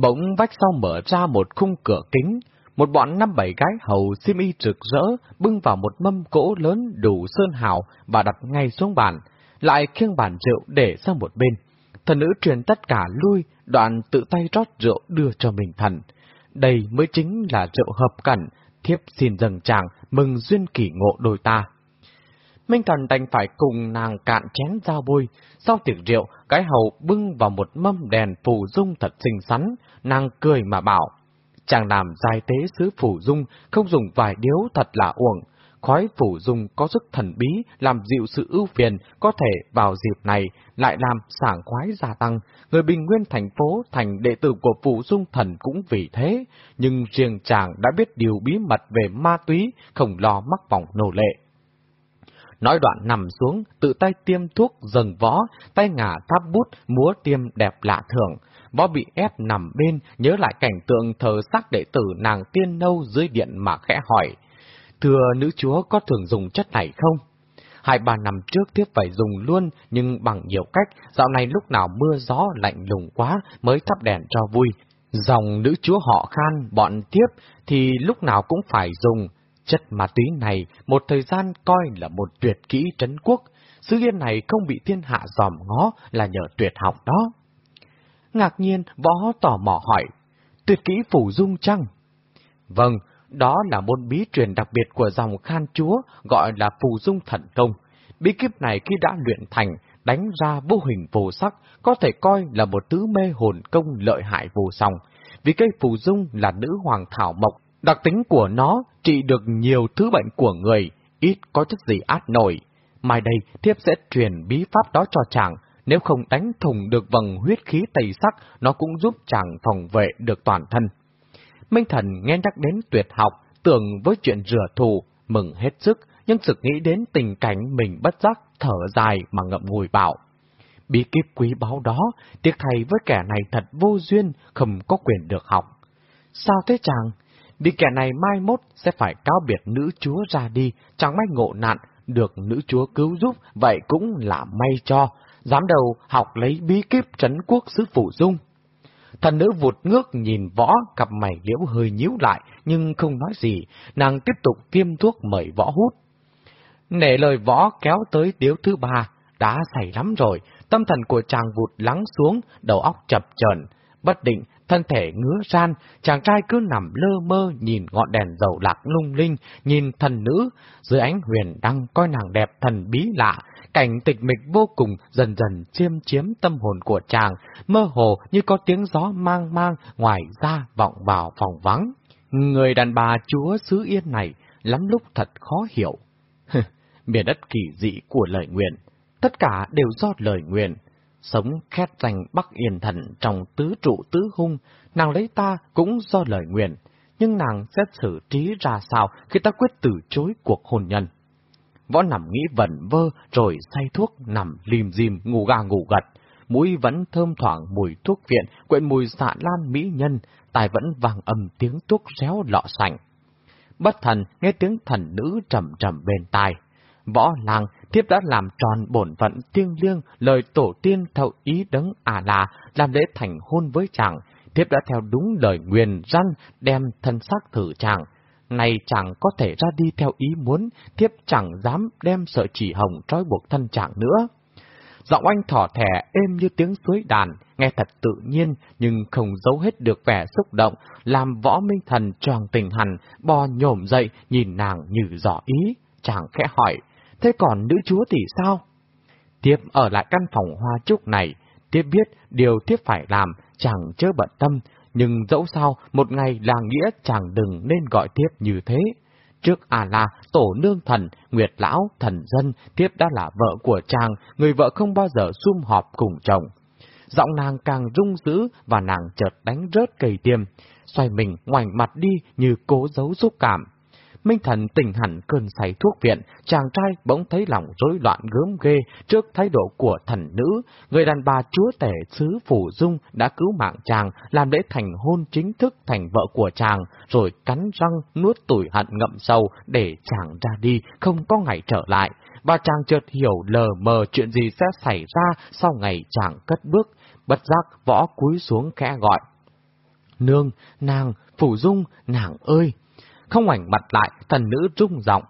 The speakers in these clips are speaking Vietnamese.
Bỗng vách sau mở ra một khung cửa kính, một bọn năm bảy gái hầu xiêm y rực rỡ bưng vào một mâm cỗ lớn đủ sơn hào và đặt ngay xuống bàn, lại khiêng bàn rượu để sang một bên. Thần nữ truyền tất cả lui, đoạn tự tay rót rượu đưa cho mình thần. Đây mới chính là rượu hợp cẩn, thiếp xin dâng chàng mừng duyên kỷ ngộ đôi ta. Minh thần đành phải cùng nàng cạn chén giao bôi, sau tiệc rượu, cái hầu bưng vào một mâm đèn phù dung thật xinh xắn, nàng cười mà bảo. Chàng làm giai tế sứ phủ dung, không dùng vài điếu thật là uổng. Khói phủ dung có sức thần bí, làm dịu sự ưu phiền, có thể vào dịp này lại làm sảng khoái gia tăng. Người bình nguyên thành phố thành đệ tử của phủ dung thần cũng vì thế, nhưng riêng chàng đã biết điều bí mật về ma túy, không lo mắc vòng nô lệ. Nói đoạn nằm xuống, tự tay tiêm thuốc dần võ, tay ngả tháp bút, múa tiêm đẹp lạ thường. Võ bị ép nằm bên, nhớ lại cảnh tượng thờ sắc đệ tử nàng tiên nâu dưới điện mà khẽ hỏi. Thưa nữ chúa có thường dùng chất này không? Hai bà năm trước tiếp phải dùng luôn, nhưng bằng nhiều cách, dạo này lúc nào mưa gió lạnh lùng quá mới thắp đèn cho vui. Dòng nữ chúa họ khan, bọn tiếp, thì lúc nào cũng phải dùng. Chất ma túy này, một thời gian coi là một tuyệt kỹ trấn quốc, sứ yên này không bị thiên hạ dòm ngó là nhờ tuyệt học đó. Ngạc nhiên, võ tò mò hỏi, tuyệt kỹ phủ dung chăng? Vâng, đó là môn bí truyền đặc biệt của dòng khan chúa, gọi là phù dung thần công. Bí kíp này khi đã luyện thành, đánh ra vô hình vô sắc, có thể coi là một tứ mê hồn công lợi hại vô song. Vì cây phù dung là nữ hoàng thảo mộc, đặc tính của nó trị được nhiều thứ bệnh của người, ít có chất gì át nổi. Mai đây, thiếp sẽ truyền bí pháp đó cho chàng, nếu không đánh thùng được vầng huyết khí tây sắc, nó cũng giúp chàng phòng vệ được toàn thân. Minh Thần nghe nhắc đến tuyệt học, tưởng với chuyện rửa thù, mừng hết sức, nhưng sực nghĩ đến tình cảnh mình bất giác, thở dài mà ngậm ngùi bảo. Bí kíp quý báu đó, tiếc thầy với kẻ này thật vô duyên, không có quyền được học. Sao thế chàng? Vì kẻ này mai mốt sẽ phải cáo biệt nữ chúa ra đi, chẳng may ngộ nạn, được nữ chúa cứu giúp, vậy cũng là may cho. Dám đầu học lấy bí kíp trấn quốc sứ phủ dung. Thần nữ vụt ngước nhìn võ, cặp mày liễu hơi nhíu lại, nhưng không nói gì, nàng tiếp tục tiêm thuốc mời võ hút. Nể lời võ kéo tới điếu thứ ba, đã xảy lắm rồi, tâm thần của chàng vụt lắng xuống, đầu óc chập chờn bất định, thân thể ngứa ran, chàng trai cứ nằm lơ mơ nhìn ngọn đèn dầu lạc lung linh, nhìn thần nữ, dưới ánh huyền đăng coi nàng đẹp thần bí lạ, cảnh tịch mịch vô cùng dần dần chiêm chiếm tâm hồn của chàng, mơ hồ như có tiếng gió mang mang ngoài ra vọng vào phòng vắng. Người đàn bà chúa xứ yên này lắm lúc thật khó hiểu. Miền đất kỳ dị của lời nguyện, tất cả đều do lời nguyện. Sống khét danh Bắc Yên Thần trong tứ trụ tứ hung, nàng lấy ta cũng do lời nguyện, nhưng nàng xét xử trí ra sao khi ta quyết từ chối cuộc hôn nhân. Võ nằm nghĩ vẩn vơ rồi say thuốc nằm lim dim ngủ gà ngủ gật, mũi vẫn thơm thoảng mùi thuốc viện, quyện mùi xạ lan mỹ nhân, tai vẫn vang âm tiếng thuốc réo lọ sành. Bất thần nghe tiếng thần nữ trầm trầm bên tai. Võ làng thiếp đã làm tròn bổn phận thiêng liêng lời tổ tiên theo ý đấng à là làm lễ thành hôn với chàng. Thiếp đã theo đúng lời nguyền răn đem thân xác thử chàng. Này chàng có thể ra đi theo ý muốn, thiếp chẳng dám đem sợi chỉ hồng trói buộc thân chàng nữa. Giọng anh thỏ thẻ êm như tiếng suối đàn, nghe thật tự nhiên nhưng không giấu hết được vẻ xúc động, làm võ minh thần tròn tình hẳn, bò nhổm dậy nhìn nàng như dò ý. Chàng khẽ hỏi, thế còn nữ chúa thì sao? Tiếp ở lại căn phòng hoa trúc này, tiếp biết điều tiếp phải làm, chẳng chớ bận tâm, nhưng dẫu sao, một ngày là nghĩa chàng đừng nên gọi tiếp như thế. Trước à là tổ nương thần, nguyệt lão, thần dân, tiếp đã là vợ của chàng, người vợ không bao giờ sum họp cùng chồng. Giọng nàng càng rung dữ và nàng chợt đánh rớt cây tiêm, xoay mình ngoảnh mặt đi như cố giấu xúc cảm. Minh Thần tỉnh hẳn cơn say thuốc viện, chàng trai bỗng thấy lòng rối loạn gớm ghê trước thái độ của thần nữ. Người đàn bà chúa tể xứ Phủ Dung đã cứu mạng chàng, làm lễ thành hôn chính thức thành vợ của chàng, rồi cắn răng nuốt tủi hận ngậm sâu để chàng ra đi, không có ngày trở lại. Và chàng chợt hiểu lờ mờ chuyện gì sẽ xảy ra sau ngày chàng cất bước, bất giác võ cúi xuống khẽ gọi. Nương, nàng, Phủ Dung, nàng ơi! Không ảnh mặt lại, thần nữ rung giọng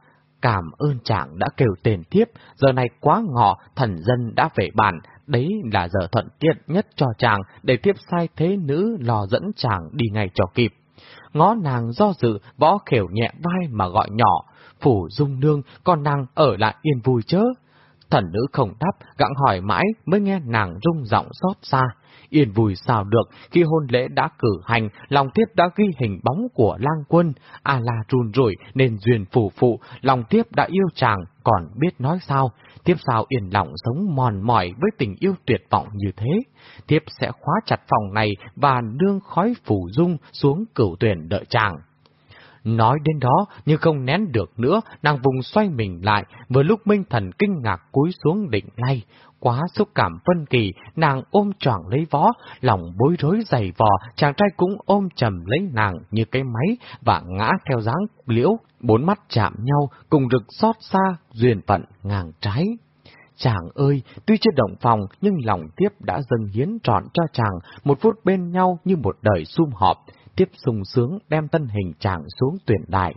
cảm ơn chàng đã kêu tên thiếp, giờ này quá ngọ, thần dân đã về bàn, đấy là giờ thuận tiện nhất cho chàng, để thiếp sai thế nữ lò dẫn chàng đi ngay cho kịp. Ngó nàng do dự, võ khều nhẹ vai mà gọi nhỏ, phủ dung nương, con nàng ở lại yên vui chớ. Thần nữ không đáp, gặng hỏi mãi mới nghe nàng rung giọng xót xa yên vui sao được khi hôn lễ đã cử hành, lòng tiếp đã ghi hình bóng của lang quân, à là run rủi nên duyên phủ phụ, lòng tiếp đã yêu chàng, còn biết nói sao, tiếp sao yên lòng sống mòn mỏi với tình yêu tuyệt vọng như thế. Tiếp sẽ khóa chặt phòng này và nương khói phủ dung xuống cửu tuyển đợi chàng. Nói đến đó, như không nén được nữa, nàng vùng xoay mình lại, vừa lúc Minh Thần kinh ngạc cúi xuống định ngay. Quá xúc cảm phân kỳ, nàng ôm choàng lấy vó, lòng bối rối dày vò, chàng trai cũng ôm chầm lấy nàng như cái máy và ngã theo dáng liễu, bốn mắt chạm nhau, cùng rực xót xa, duyên phận ngang trái. Chàng ơi, tuy chưa động phòng, nhưng lòng tiếp đã dâng hiến trọn cho chàng, một phút bên nhau như một đời sum họp, tiếp sung sướng đem tân hình chàng xuống tuyển đại.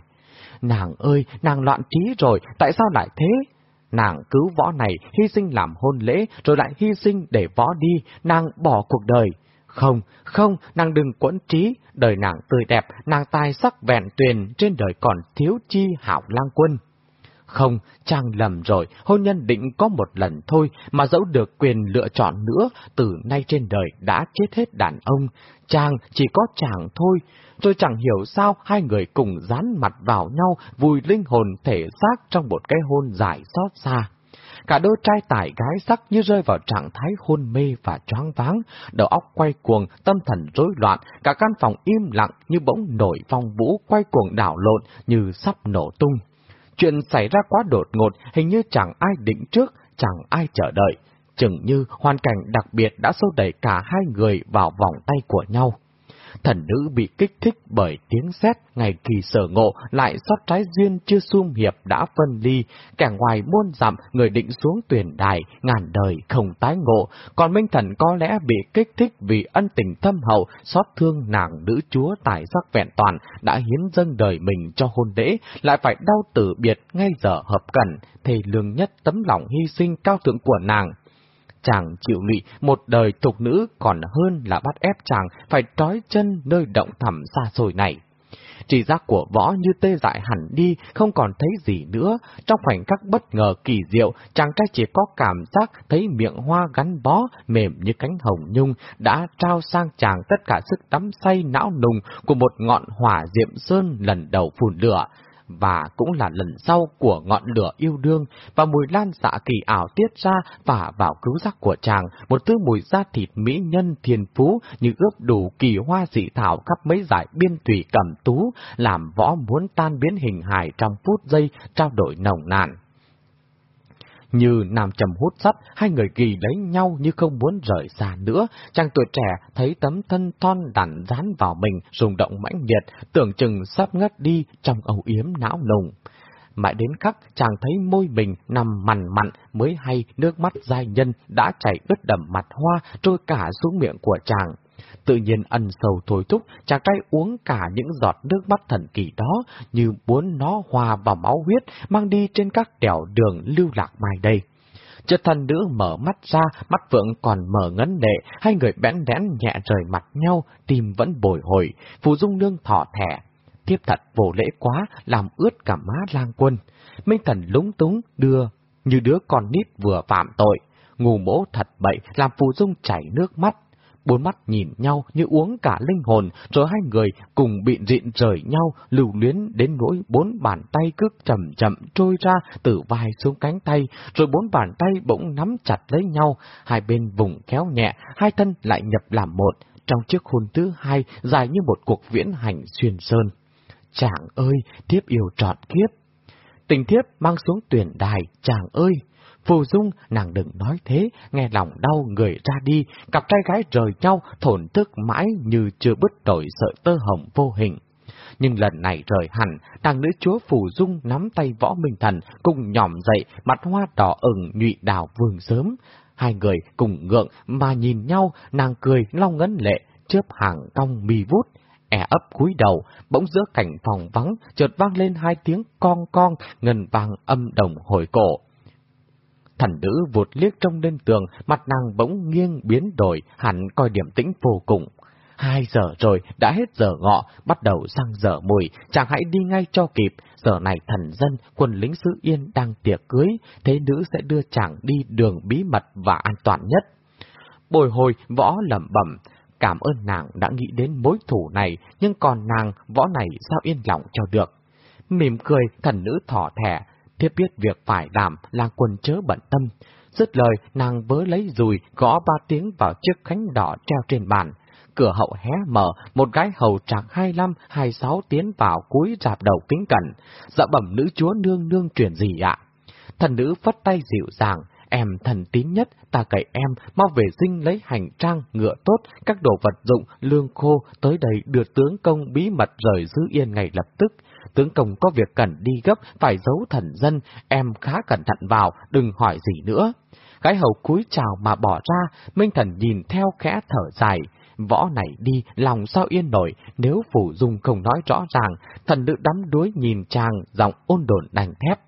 Nàng ơi, nàng loạn trí rồi, tại sao lại thế? Nàng cứu võ này, hy sinh làm hôn lễ, rồi lại hy sinh để võ đi, nàng bỏ cuộc đời. Không, không, nàng đừng quẫn trí, đời nàng tươi đẹp, nàng tài sắc vẹn tuyền, trên đời còn thiếu chi hảo lang quân. Không, chàng lầm rồi, hôn nhân định có một lần thôi, mà dẫu được quyền lựa chọn nữa, từ nay trên đời đã chết hết đàn ông. Chàng chỉ có chàng thôi, tôi chẳng hiểu sao hai người cùng dán mặt vào nhau, vùi linh hồn thể xác trong một cái hôn dài xót xa. Cả đôi trai tải gái sắc như rơi vào trạng thái hôn mê và choáng váng, đầu óc quay cuồng, tâm thần rối loạn, cả căn phòng im lặng như bỗng nổi phong vũ quay cuồng đảo lộn như sắp nổ tung. Chuyện xảy ra quá đột ngột, hình như chẳng ai định trước, chẳng ai chờ đợi. Chừng như hoàn cảnh đặc biệt đã sâu đẩy cả hai người vào vòng tay của nhau. Thần nữ bị kích thích bởi tiếng sét ngày kỳ sở ngộ, lại sót trái duyên chưa sum hiệp đã phân ly, kẻ ngoài muôn dặm người định xuống tuyển đài, ngàn đời không tái ngộ, còn Minh Thần có lẽ bị kích thích vì ân tình thâm hậu, xót thương nàng nữ chúa tài sắc vẹn toàn, đã hiến dâng đời mình cho hôn lễ, lại phải đau tử biệt ngay giờ hợp cẩn, thề lương nhất tấm lòng hy sinh cao thượng của nàng chàng chịu lụy một đời tục nữ còn hơn là bắt ép chàng phải trói chân nơi động thẳm xa xôi này. Chỉ giác của võ như tê dại hẳn đi, không còn thấy gì nữa. Trong khoảnh khắc bất ngờ kỳ diệu, chàng trai chỉ có cảm giác thấy miệng hoa gắn bó, mềm như cánh hồng nhung, đã trao sang chàng tất cả sức đắm say não nùng của một ngọn hỏa diệm sơn lần đầu phun lửa và cũng là lần sau của ngọn lửa yêu đương, và mùi lan xạ kỳ ảo tiết ra và vào cứu giác của chàng, một thứ mùi da thịt mỹ nhân thiên phú như ướp đủ kỳ hoa dị thảo khắp mấy giải biên thủy cầm tú, làm võ muốn tan biến hình hài trong phút giây trao đổi nồng nàn. Như nam trầm hút sắt, hai người kỳ lấy nhau như không muốn rời xa nữa. Chàng tuổi trẻ thấy tấm thân thon đặn dán vào mình, rung động mãnh liệt, tưởng chừng sắp ngất đi trong âu yếm não nùng. Mãi đến khắc chàng thấy môi mình nằm mằn mặn mới hay nước mắt giai nhân đã chảy ướt đầm mặt hoa trôi cả xuống miệng của chàng tự nhiên ăn sầu thối thúc, chàng trai uống cả những giọt nước mắt thần kỳ đó, như muốn nó hòa vào máu huyết, mang đi trên các đèo đường lưu lạc mai đây. Chợt thần nữ mở mắt ra, mắt vượng còn mở ngấn lệ, hai người bẽn đẽn nhẹ rời mặt nhau, tim vẫn bồi hồi, phù dung nương thỏ thẻ. Tiếp thật vô lễ quá, làm ướt cả má lang quân. Minh thần lúng túng, đưa, như đứa con nít vừa phạm tội. Ngù mỗ thật bậy, làm phù dung chảy nước mắt, bốn mắt nhìn nhau như uống cả linh hồn, rồi hai người cùng bị dịn rời nhau, lưu luyến đến nỗi bốn bàn tay cứ chậm chậm trôi ra từ vai xuống cánh tay, rồi bốn bàn tay bỗng nắm chặt lấy nhau, hai bên vùng kéo nhẹ, hai thân lại nhập làm một, trong chiếc hôn thứ hai dài như một cuộc viễn hành xuyên sơn. Chàng ơi, thiếp yêu trọn kiếp! Tình thiếp mang xuống tuyển đài, chàng ơi! Phù Dung, nàng đừng nói thế, nghe lòng đau người ra đi, cặp trai gái rời nhau, thổn thức mãi như chưa bứt đổi sợi tơ hồng vô hình. Nhưng lần này rời hẳn, nàng nữ chúa Phù Dung nắm tay võ minh thần, cùng nhỏm dậy, mặt hoa đỏ ửng nhụy đào vương sớm. Hai người cùng ngượng mà nhìn nhau, nàng cười long ngấn lệ, chớp hàng cong mi vút, e ấp cúi đầu, bỗng giữa cảnh phòng vắng, chợt vang lên hai tiếng con con, ngân vang âm đồng hồi cổ. Thần nữ vụt liếc trong lên tường, mặt nàng bỗng nghiêng biến đổi, hẳn coi điểm tĩnh vô cùng. Hai giờ rồi, đã hết giờ ngọ, bắt đầu sang giờ mùi, chàng hãy đi ngay cho kịp, giờ này thần dân, quân lính xứ Yên đang tiệc cưới, thế nữ sẽ đưa chàng đi đường bí mật và an toàn nhất. Bồi hồi, võ lẩm bẩm, cảm ơn nàng đã nghĩ đến mối thủ này, nhưng còn nàng, võ này sao yên lòng cho được. Mỉm cười, thần nữ thỏ thẻ, thiếp biết việc phải làm, là quần chớ bận tâm. Dứt lời, nàng vớ lấy dùi, gõ ba tiếng vào chiếc khánh đỏ treo trên bàn. Cửa hậu hé mở, một gái hầu trạc 25-26 tiến vào cúi rạp đầu kính cẩn. Dạ bẩm nữ chúa nương nương truyền gì ạ? Thần nữ phất tay dịu dàng, em thần tín nhất, ta cậy em, mau về dinh lấy hành trang, ngựa tốt, các đồ vật dụng, lương khô, tới đây đưa tướng công bí mật rời giữ yên ngày lập tức. Tướng công có việc cần đi gấp, phải giấu thần dân, em khá cẩn thận vào, đừng hỏi gì nữa. Gái hầu cúi chào mà bỏ ra, Minh Thần nhìn theo khẽ thở dài. Võ này đi, lòng sao yên nổi, nếu phủ dung không nói rõ ràng, thần nữ đắm đuối nhìn chàng, giọng ôn đồn đành thép.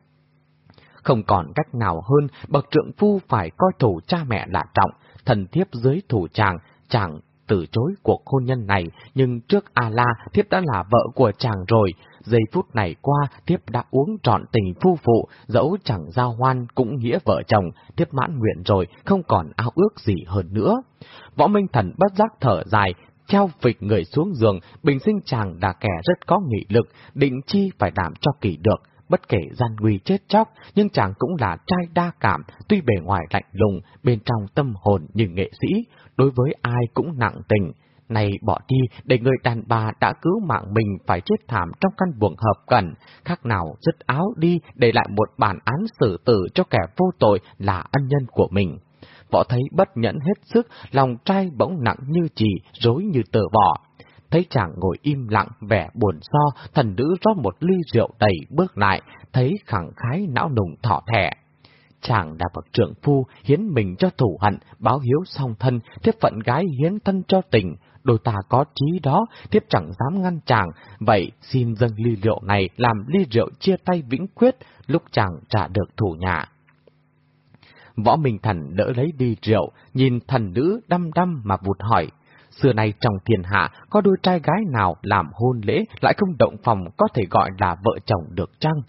Không còn cách nào hơn, bậc trượng phu phải coi thủ cha mẹ là trọng, thần thiếp dưới thủ chàng, chàng từ chối cuộc hôn nhân này, nhưng trước A-la, thiếp đã là vợ của chàng rồi. Giây phút này qua, thiếp đã uống trọn tình phu phụ, dẫu chẳng giao hoan cũng nghĩa vợ chồng, thiếp mãn nguyện rồi, không còn ao ước gì hơn nữa. Võ Minh Thần bất giác thở dài, treo phịch người xuống giường, bình sinh chàng đã kẻ rất có nghị lực, định chi phải đảm cho kỳ được bất kể gian nguy chết chóc, nhưng chàng cũng là trai đa cảm, tuy bề ngoài lạnh lùng, bên trong tâm hồn như nghệ sĩ, đối với ai cũng nặng tình. Này bỏ đi để người đàn bà đã cứu mạng mình phải chết thảm trong căn buồng hợp cẩn, khác nào dứt áo đi để lại một bản án xử tử cho kẻ vô tội là ân nhân của mình. Võ thấy bất nhẫn hết sức, lòng trai bỗng nặng như chỉ, rối như tờ vỏ. Thấy chàng ngồi im lặng, vẻ buồn so, thần nữ rót một ly rượu đầy bước lại, thấy khẳng khái não nùng thọ thẻ. Chàng đã bậc trưởng phu, hiến mình cho thủ hận, báo hiếu song thân, thiếp phận gái hiến thân cho tình, đôi ta có trí đó, thiếp chẳng dám ngăn chàng, vậy xin dâng ly rượu này làm ly rượu chia tay vĩnh quyết, lúc chàng trả được thủ nhà. Võ Minh Thần đỡ lấy đi rượu, nhìn thần nữ đăm đăm mà vụt hỏi, Xưa nay trong thiên hạ, có đôi trai gái nào làm hôn lễ lại không động phòng có thể gọi là vợ chồng được chăng?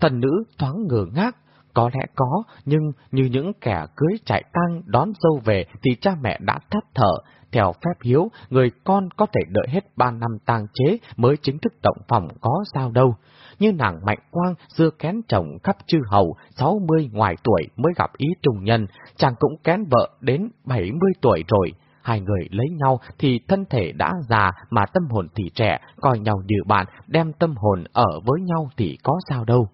Thần nữ thoáng ngờ ngác, có lẽ có, nhưng như những kẻ cưới chạy tang đón dâu về thì cha mẹ đã thắt thở. Theo phép hiếu, người con có thể đợi hết ba năm tang chế mới chính thức động phòng có sao đâu. Như nàng Mạnh Quang xưa kén chồng khắp chư hầu, 60 ngoài tuổi mới gặp ý trùng nhân, chàng cũng kén vợ đến 70 tuổi rồi, hai người lấy nhau thì thân thể đã già mà tâm hồn thì trẻ, coi nhau như bạn, đem tâm hồn ở với nhau thì có sao đâu.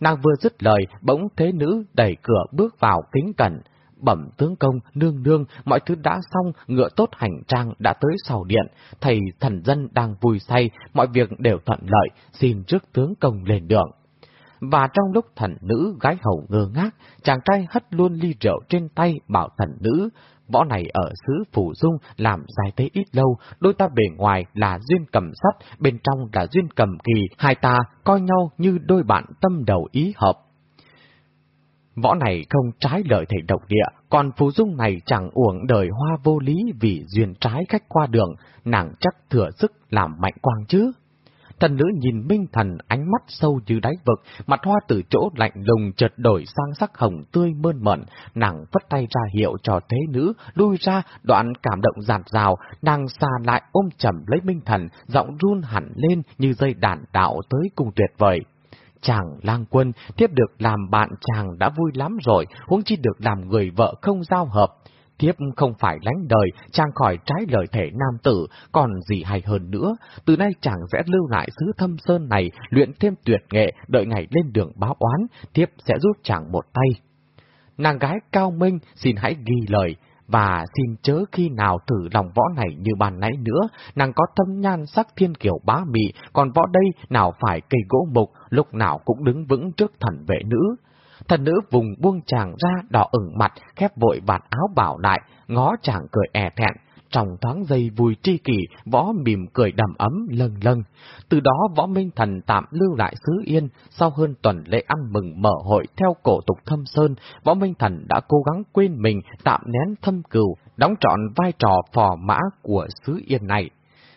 Nàng vừa dứt lời, bỗng thế nữ đẩy cửa bước vào kính cẩn. Bẩm tướng công, nương nương, mọi thứ đã xong, ngựa tốt hành trang đã tới sau điện, thầy thần dân đang vui say, mọi việc đều thuận lợi, xin trước tướng công lên đường. Và trong lúc thần nữ gái hầu ngơ ngác, chàng trai hất luôn ly rượu trên tay bảo thần nữ, Võ này ở xứ Phủ Dung làm dài thế ít lâu, đôi ta bề ngoài là duyên cầm sắt, bên trong là duyên cầm kỳ, hai ta coi nhau như đôi bạn tâm đầu ý hợp. Võ này không trái lời thầy độc địa, còn Phú Dung này chẳng uổng đời hoa vô lý vì duyên trái khách qua đường, nàng chắc thừa sức làm mạnh quang chứ. Thần nữ nhìn Minh Thần ánh mắt sâu như đáy vực, mặt hoa từ chỗ lạnh lùng chợt đổi sang sắc hồng tươi mơn mởn, nàng vất tay ra hiệu cho thế nữ, lui ra, đoạn cảm động giạt rào, nàng xa lại ôm chầm lấy Minh Thần, giọng run hẳn lên như dây đàn đạo tới cùng tuyệt vời. Chàng lang quân, tiếp được làm bạn chàng đã vui lắm rồi, huống chi được làm người vợ không giao hợp. Thiếp không phải lánh đời, chàng khỏi trái lời thể nam tử, còn gì hay hơn nữa. Từ nay chàng sẽ lưu lại xứ thâm sơn này, luyện thêm tuyệt nghệ, đợi ngày lên đường báo oán, thiếp sẽ giúp chàng một tay. Nàng gái cao minh xin hãy ghi lời, và xin chớ khi nào thử lòng võ này như bàn nãy nữa, nàng có tâm nhan sắc thiên kiểu bá mị, còn võ đây nào phải cây gỗ mục, lúc nào cũng đứng vững trước thần vệ nữ. Thần nữ vùng buông chàng ra đỏ ửng mặt, khép vội vạt áo bảo lại, ngó chàng cười e thẹn. trong thoáng giây vui tri kỷ, võ mỉm cười đầm ấm lâng lâng. Từ đó võ Minh Thần tạm lưu lại xứ Yên, sau hơn tuần lễ ăn mừng mở hội theo cổ tục thâm sơn, võ Minh Thần đã cố gắng quên mình tạm nén thâm cừu, đóng trọn vai trò phò mã của xứ Yên này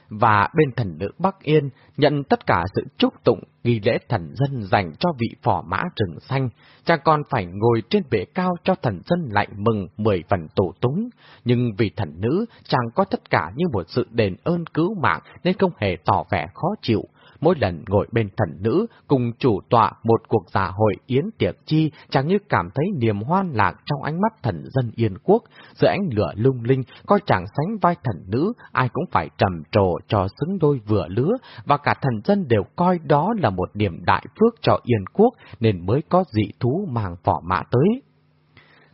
và bên thần nữ Bắc Yên nhận tất cả sự chúc tụng nghi lễ thần dân dành cho vị phò mã rừng xanh, chàng còn phải ngồi trên bể cao cho thần dân lại mừng mười phần tổ túng. Nhưng vì thần nữ, chàng có tất cả như một sự đền ơn cứu mạng nên không hề tỏ vẻ khó chịu mỗi lần ngồi bên thần nữ cùng chủ tọa một cuộc dạ hội yến tiệc chi, chẳng như cảm thấy niềm hoan lạc trong ánh mắt thần dân yên quốc, giữa ánh lửa lung linh, coi chàng sánh vai thần nữ, ai cũng phải trầm trồ cho xứng đôi vừa lứa, và cả thần dân đều coi đó là một niềm đại phước cho yên quốc, nên mới có dị thú mang phỏ mã tới.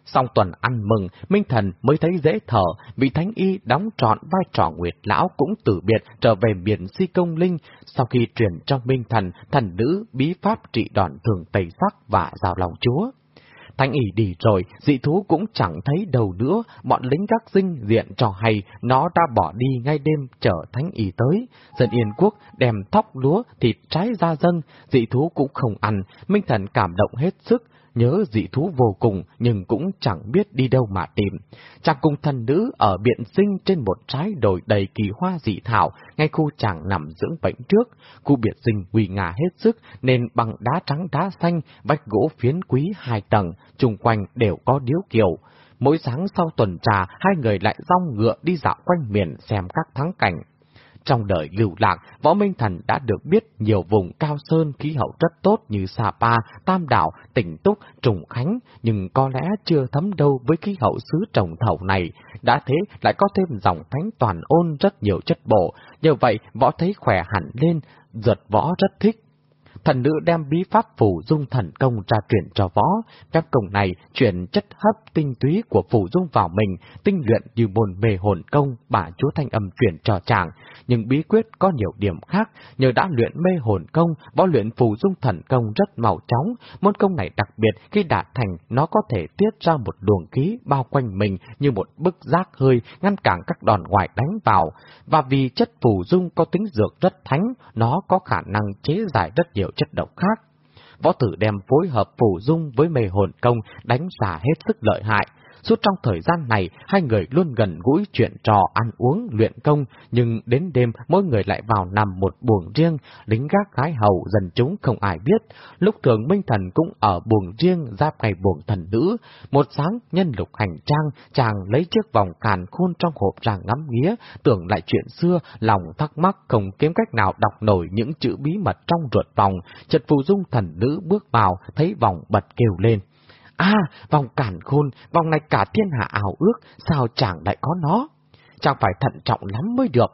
Xong tuần ăn mừng, Minh Thần mới thấy dễ thở, vị Thánh Y đóng trọn vai trò Nguyệt Lão cũng từ biệt trở về biển si công linh, sau khi truyền cho Minh Thần, thần nữ bí pháp trị đòn thường tẩy sắc và rào lòng chúa. Thánh Y đi rồi, dị thú cũng chẳng thấy đầu nữa, bọn lính các dinh diện cho hay nó đã bỏ đi ngay đêm chở Thánh Y tới. Dân Yên Quốc đem thóc lúa, thịt trái ra dân, dị thú cũng không ăn, Minh Thần cảm động hết sức, nhớ dị thú vô cùng nhưng cũng chẳng biết đi đâu mà tìm. Chàng cùng thần nữ ở biện sinh trên một trái đồi đầy kỳ hoa dị thảo, ngay khu chàng nằm dưỡng bệnh trước. Khu biệt sinh quỳ ngả hết sức nên bằng đá trắng đá xanh, vách gỗ phiến quý hai tầng, chung quanh đều có điếu kiều. Mỗi sáng sau tuần trà, hai người lại rong ngựa đi dạo quanh miền xem các thắng cảnh. Trong đời lưu lạc, Võ Minh Thần đã được biết nhiều vùng cao sơn khí hậu rất tốt như Sapa, Tam Đảo, Tỉnh Túc, Trùng Khánh, nhưng có lẽ chưa thấm đâu với khí hậu xứ trồng thầu này. Đã thế lại có thêm dòng thánh toàn ôn rất nhiều chất bổ, nhờ vậy Võ thấy khỏe hẳn lên, giật Võ rất thích. Thần nữ đem bí pháp phủ dung thần công ra truyền cho võ. Phép công này chuyển chất hấp tinh túy của phủ dung vào mình, tinh luyện như môn mê hồn công bà chúa thanh âm truyền cho chàng. Nhưng bí quyết có nhiều điểm khác, nhờ đã luyện mê hồn công, võ luyện phủ dung thần công rất màu chóng. Môn công này đặc biệt khi đạt thành nó có thể tiết ra một luồng khí bao quanh mình như một bức giác hơi ngăn cản các đòn ngoại đánh vào. Và vì chất phủ dung có tính dược rất thánh, nó có khả năng chế giải rất nhiều chất độc khác. Võ tử đem phối hợp phù dung với mê hồn công đánh xả hết sức lợi hại, Suốt trong thời gian này, hai người luôn gần gũi chuyện trò ăn uống, luyện công, nhưng đến đêm mỗi người lại vào nằm một buồng riêng, lính gác gái hầu dần chúng không ai biết. Lúc thường Minh Thần cũng ở buồng riêng giáp ngày buồng thần nữ. Một sáng nhân lục hành trang, chàng lấy chiếc vòng càn khôn trong hộp ràng ngắm nghía, tưởng lại chuyện xưa, lòng thắc mắc không kiếm cách nào đọc nổi những chữ bí mật trong ruột vòng. Chợt phù dung thần nữ bước vào, thấy vòng bật kêu lên. À, vòng cản khôn, vòng này cả thiên hạ ảo ước, sao chàng lại có nó? Chàng phải thận trọng lắm mới được.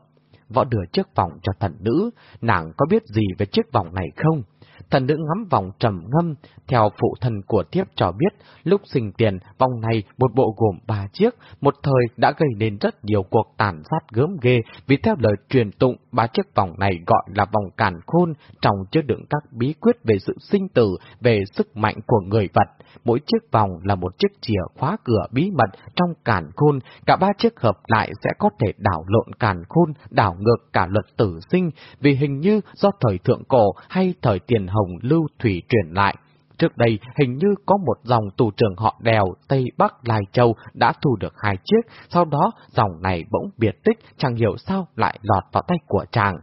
Võ đưa chiếc vòng cho thần nữ, nàng có biết gì về chiếc vòng này không? Thần nữ ngắm vòng trầm ngâm, theo phụ thần của thiếp cho biết, lúc sinh tiền, vòng này một bộ gồm ba chiếc, một thời đã gây nên rất nhiều cuộc tàn sát gớm ghê, vì theo lời truyền tụng, ba chiếc vòng này gọi là vòng càn khôn, trong chứa đựng các bí quyết về sự sinh tử, về sức mạnh của người vật. Mỗi chiếc vòng là một chiếc chìa khóa cửa bí mật trong càn khôn, cả ba chiếc hợp lại sẽ có thể đảo lộn càn khôn, đảo ngược cả luật tử sinh, vì hình như do thời thượng cổ hay thời tiền hồng lưu thủy truyền lại. Trước đây, hình như có một dòng tù trưởng họ đèo Tây Bắc Lai Châu đã thu được hai chiếc, sau đó dòng này bỗng biệt tích, chẳng hiểu sao lại lọt vào tay của chàng.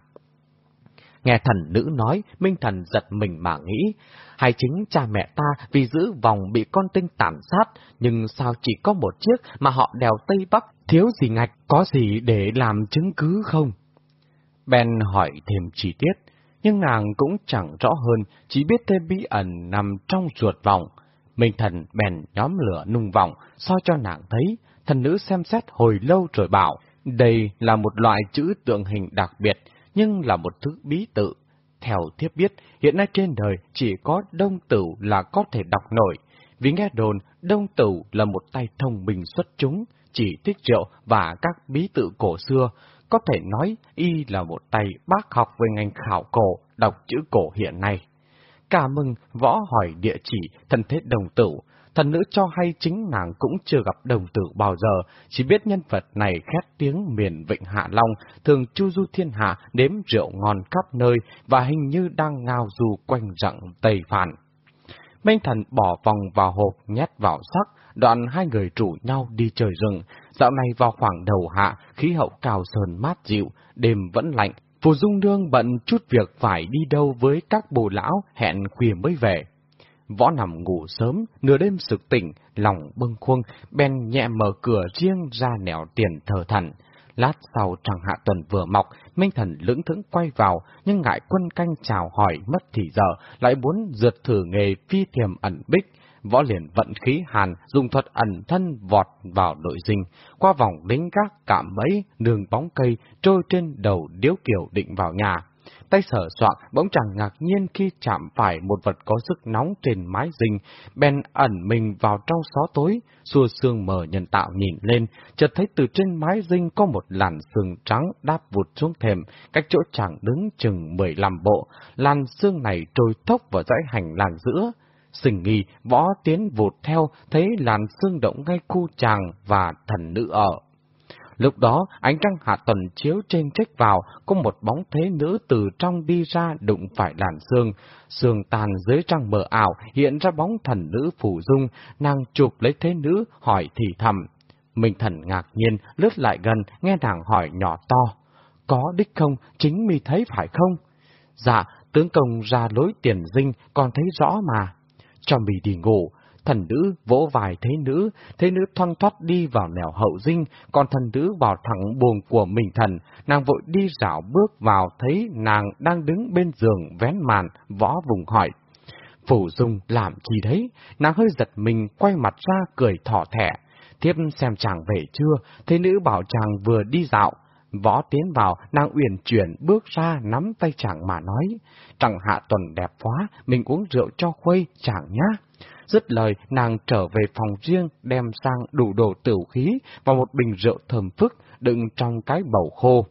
Nghe thần nữ nói, Minh Thần giật mình mà nghĩ, hay chính cha mẹ ta vì giữ vòng bị con tinh tàn sát, nhưng sao chỉ có một chiếc mà họ đèo Tây Bắc, thiếu gì ngạch, có gì để làm chứng cứ không? Ben hỏi thêm chi tiết, nhưng nàng cũng chẳng rõ hơn, chỉ biết thêm bí ẩn nằm trong ruột vòng. Minh thần bèn nhóm lửa nung vòng, soi cho nàng thấy, thần nữ xem xét hồi lâu rồi bảo, đây là một loại chữ tượng hình đặc biệt, nhưng là một thứ bí tự. Theo thiếp biết, hiện nay trên đời chỉ có đông tử là có thể đọc nổi, vì nghe đồn đông tử là một tay thông minh xuất chúng, chỉ thích rượu và các bí tự cổ xưa, có thể nói y là một tay bác học về ngành khảo cổ, đọc chữ cổ hiện nay. Cả mừng võ hỏi địa chỉ thân thế đồng tử, thần nữ cho hay chính nàng cũng chưa gặp đồng tử bao giờ, chỉ biết nhân vật này khét tiếng miền Vịnh Hạ Long, thường chu du thiên hạ, đếm rượu ngon khắp nơi và hình như đang ngao du quanh rặng Tây Phản. Minh thần bỏ vòng vào hộp nhét vào sắc, đoạn hai người rủ nhau đi chơi rừng. Dạo này vào khoảng đầu hạ, khí hậu cao sơn mát dịu, đêm vẫn lạnh. Phù Dung Nương bận chút việc phải đi đâu với các bồ lão, hẹn khuya mới về. Võ nằm ngủ sớm, nửa đêm sực tỉnh, lòng bâng khuâng, bèn nhẹ mở cửa riêng ra nẻo tiền thờ thần. Lát sau chẳng hạ tuần vừa mọc, Minh Thần lững thững quay vào, nhưng ngại quân canh chào hỏi mất thì giờ, lại muốn dượt thử nghề phi thiềm ẩn bích. Võ liền vận khí hàn, dùng thuật ẩn thân vọt vào đội dinh, qua vòng lính các cạm bẫy, đường bóng cây, trôi trên đầu điếu kiểu định vào nhà. Tay sở soạn bỗng chẳng ngạc nhiên khi chạm phải một vật có sức nóng trên mái dinh bèn ẩn mình vào trong xó tối, xua xương mờ nhân tạo nhìn lên, chợt thấy từ trên mái dinh có một làn sương trắng đáp vụt xuống thềm, cách chỗ chẳng đứng chừng 15 bộ, làn sương này trôi thốc vào dãy hành làn giữa. Sình nghi, võ tiến vụt theo, thấy làn xương động ngay khu chàng và thần nữ ở. Lúc đó, ánh trăng hạ tuần chiếu trên trách vào, có một bóng thế nữ từ trong đi ra đụng phải làn xương. xương tàn dưới trăng mờ ảo, hiện ra bóng thần nữ phủ dung, nàng chụp lấy thế nữ, hỏi thì thầm. Minh thần ngạc nhiên, lướt lại gần, nghe nàng hỏi nhỏ to. Có đích không, chính mi thấy phải không? Dạ, tướng công ra lối tiền dinh, còn thấy rõ mà. Cho mì đi ngủ, thần nữ vỗ vài thế nữ, thế nữ thoăn thoát đi vào nẻo hậu dinh, còn thần nữ vào thẳng buồng của mình thần, nàng vội đi rảo bước vào thấy nàng đang đứng bên giường vén màn, võ vùng hỏi. Phủ dung làm gì đấy? Nàng hơi giật mình quay mặt ra cười thỏ thẻ. Tiếp xem chàng về chưa, thế nữ bảo chàng vừa đi dạo. Võ tiến vào, nàng uyển chuyển bước ra nắm tay chàng mà nói. Chẳng hạ tuần đẹp quá, mình uống rượu cho khuây, chàng nhá. Dứt lời, nàng trở về phòng riêng, đem sang đủ đồ tiểu khí và một bình rượu thơm phức đựng trong cái bầu khô.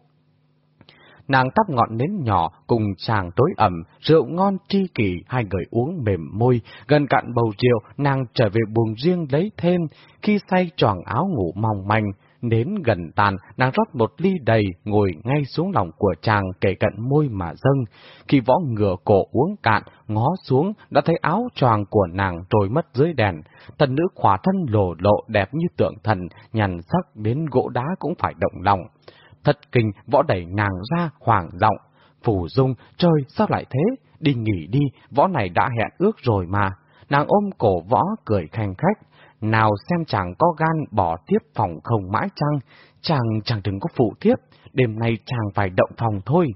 Nàng tắp ngọn nến nhỏ cùng chàng tối ẩm, rượu ngon tri kỷ, hai người uống mềm môi, gần cạn bầu rượu, nàng trở về buồng riêng lấy thêm, khi say tròn áo ngủ mỏng manh, Nến gần tàn, nàng rót một ly đầy, ngồi ngay xuống lòng của chàng kể cận môi mà dâng. Khi võ ngựa cổ uống cạn, ngó xuống, đã thấy áo choàng của nàng trôi mất dưới đèn. Thần nữ khỏa thân lồ lộ đẹp như tượng thần, nhằn sắc đến gỗ đá cũng phải động lòng. Thật kinh, võ đẩy nàng ra, hoàng giọng Phủ dung, trời, sao lại thế? Đi nghỉ đi, võ này đã hẹn ước rồi mà. Nàng ôm cổ võ cười khanh khách, nào xem chàng có gan bỏ tiếp phòng không mãi chăng, chàng chẳng đừng có phụ tiếp, đêm nay chàng phải động phòng thôi.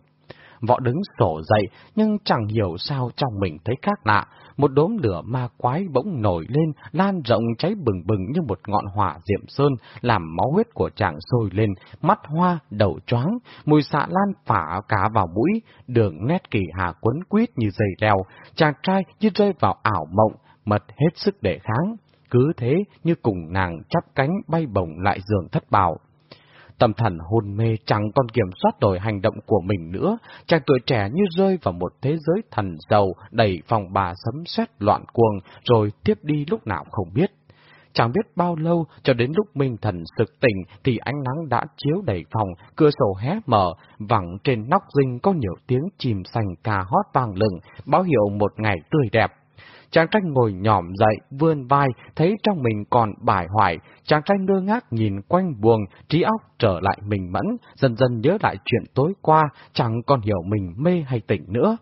Võ đứng sổ dậy, nhưng chẳng hiểu sao trong mình thấy khác lạ. Một đốm lửa ma quái bỗng nổi lên, lan rộng cháy bừng bừng như một ngọn hỏa diệm sơn, làm máu huyết của chàng sôi lên, mắt hoa, đầu choáng, mùi xạ lan phả cả vào mũi, đường nét kỳ hà quấn quýt như dây leo, chàng trai như rơi vào ảo mộng, mật hết sức để kháng cứ thế như cùng nàng chắp cánh bay bổng lại giường thất bảo. Tâm thần hôn mê chẳng còn kiểm soát nổi hành động của mình nữa, chàng tuổi trẻ như rơi vào một thế giới thần giàu đầy phòng bà sấm sét loạn cuồng, rồi tiếp đi lúc nào không biết. Chẳng biết bao lâu, cho đến lúc minh thần sực tỉnh thì ánh nắng đã chiếu đầy phòng, cửa sổ hé mở, vẳng trên nóc dinh có nhiều tiếng chìm xanh ca hót vang lừng, báo hiệu một ngày tươi đẹp. Chàng trai ngồi nhỏm dậy, vươn vai, thấy trong mình còn bài hoài. Chàng trai ngơ ngác nhìn quanh buồng, trí óc trở lại mình mẫn, dần dần nhớ lại chuyện tối qua, chẳng còn hiểu mình mê hay tỉnh nữa.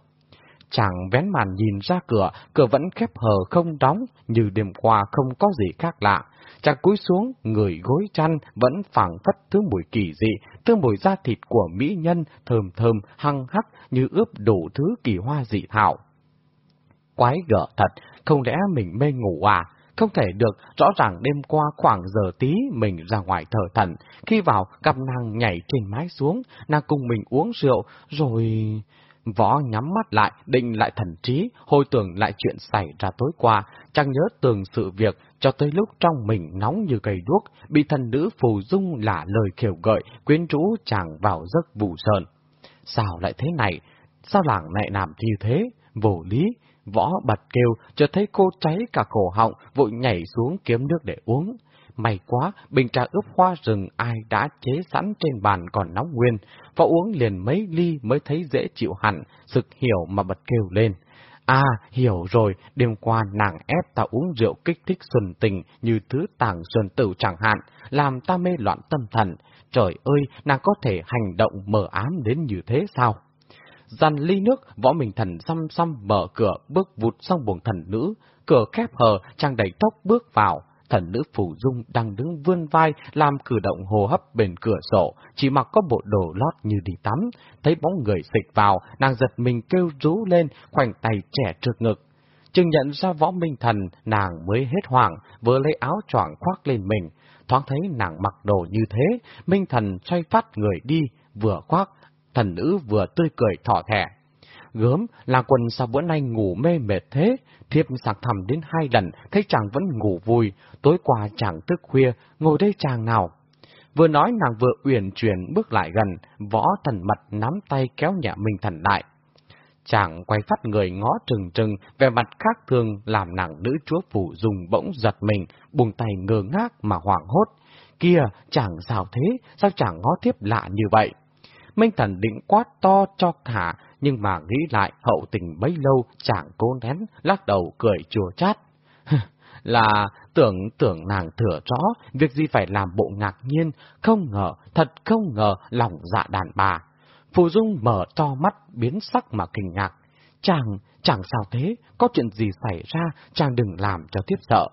Chàng vén màn nhìn ra cửa, cửa vẫn khép hờ không đóng, như đêm qua không có gì khác lạ. Chàng cúi xuống, người gối chăn, vẫn phảng phất thứ mùi kỳ dị, thứ mùi da thịt của mỹ nhân, thơm thơm, hăng hắc như ướp đủ thứ kỳ hoa dị thảo quái gở thật, không lẽ mình mê ngủ à? Không thể được, rõ ràng đêm qua khoảng giờ tí mình ra ngoài thở thần, khi vào gặp nàng nhảy trên mái xuống, nàng cùng mình uống rượu, rồi... Võ nhắm mắt lại, định lại thần trí, hồi tưởng lại chuyện xảy ra tối qua, chẳng nhớ tường sự việc, cho tới lúc trong mình nóng như cây đuốc, bị thần nữ phù dung là lời khiều gợi, quyến rũ chàng vào giấc vụ sơn. Sao lại thế này? Sao làng lại làm như thế? Vô lý, Võ bật kêu, chợt thấy cô cháy cả cổ họng, vội nhảy xuống kiếm nước để uống. May quá, bình trà ướp hoa rừng ai đã chế sẵn trên bàn còn nóng nguyên. Võ uống liền mấy ly mới thấy dễ chịu hẳn, sực hiểu mà bật kêu lên. À, hiểu rồi, đêm qua nàng ép ta uống rượu kích thích xuân tình như thứ tàng xuân tử chẳng hạn, làm ta mê loạn tâm thần. Trời ơi, nàng có thể hành động mờ ám đến như thế sao? Dằn ly nước, võ mình thần xăm xăm mở cửa bước vụt sang buồng thần nữ. Cửa khép hờ, chàng đẩy tóc bước vào. Thần nữ phủ dung đang đứng vươn vai, làm cử động hồ hấp bên cửa sổ, chỉ mặc có bộ đồ lót như đi tắm. Thấy bóng người xịch vào, nàng giật mình kêu rú lên, khoảnh tay trẻ trượt ngực. Chừng nhận ra võ minh thần, nàng mới hết hoảng, vừa lấy áo choàng khoác lên mình. Thoáng thấy nàng mặc đồ như thế, minh thần xoay phát người đi, vừa khoác, thần nữ vừa tươi cười thỏ thẻ. Gớm là quần sao bữa nay ngủ mê mệt thế, thiếp sạc thầm đến hai lần, thấy chàng vẫn ngủ vui, tối qua chàng thức khuya, ngồi đây chàng nào. Vừa nói nàng vừa uyển chuyển bước lại gần, võ thần mật nắm tay kéo nhẹ mình thần lại. Chàng quay phát người ngó trừng trừng, về mặt khác thường làm nàng nữ chúa phủ dùng bỗng giật mình, buông tay ngơ ngác mà hoảng hốt. Kia, chàng sao thế, sao chàng ngó tiếp lạ như vậy? Minh Thần định quát to cho cả, nhưng mà nghĩ lại hậu tình bấy lâu chẳng cố nén, lắc đầu cười chùa chát. là tưởng tưởng nàng thừa rõ, việc gì phải làm bộ ngạc nhiên, không ngờ, thật không ngờ lòng dạ đàn bà. Phù Dung mở to mắt, biến sắc mà kinh ngạc. Chàng, chàng sao thế, có chuyện gì xảy ra, chàng đừng làm cho tiếp sợ.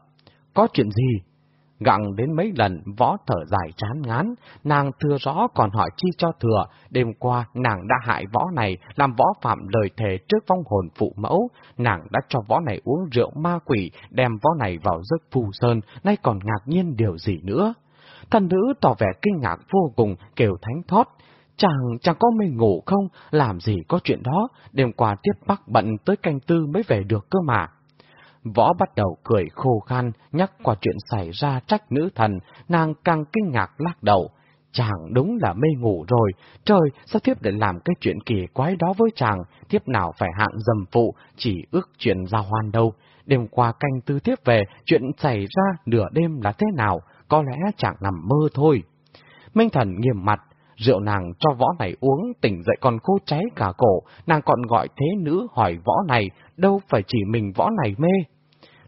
Có chuyện gì? Gặng đến mấy lần, võ thở dài chán ngán, nàng thừa rõ còn hỏi chi cho thừa, đêm qua nàng đã hại võ này, làm võ phạm lời thề trước vong hồn phụ mẫu, nàng đã cho võ này uống rượu ma quỷ, đem võ này vào giấc phù sơn, nay còn ngạc nhiên điều gì nữa. Thần nữ tỏ vẻ kinh ngạc vô cùng, kêu thánh thoát. Chàng, chàng có mê ngủ không? Làm gì có chuyện đó? Đêm qua tiếp bắc bận tới canh tư mới về được cơ mà. Võ bắt đầu cười khô khan, nhắc qua chuyện xảy ra trách nữ thần, nàng càng kinh ngạc lắc đầu. Chàng đúng là mê ngủ rồi, trời, sao thiếp lại làm cái chuyện kỳ quái đó với chàng, thiếp nào phải hạng dầm phụ, chỉ ước chuyện giao hoan đâu. Đêm qua canh tư tiếp về, chuyện xảy ra nửa đêm là thế nào, có lẽ chàng nằm mơ thôi. Minh thần nghiêm mặt, rượu nàng cho võ này uống, tỉnh dậy còn khô cháy cả cổ, nàng còn gọi thế nữ hỏi võ này, đâu phải chỉ mình võ này mê.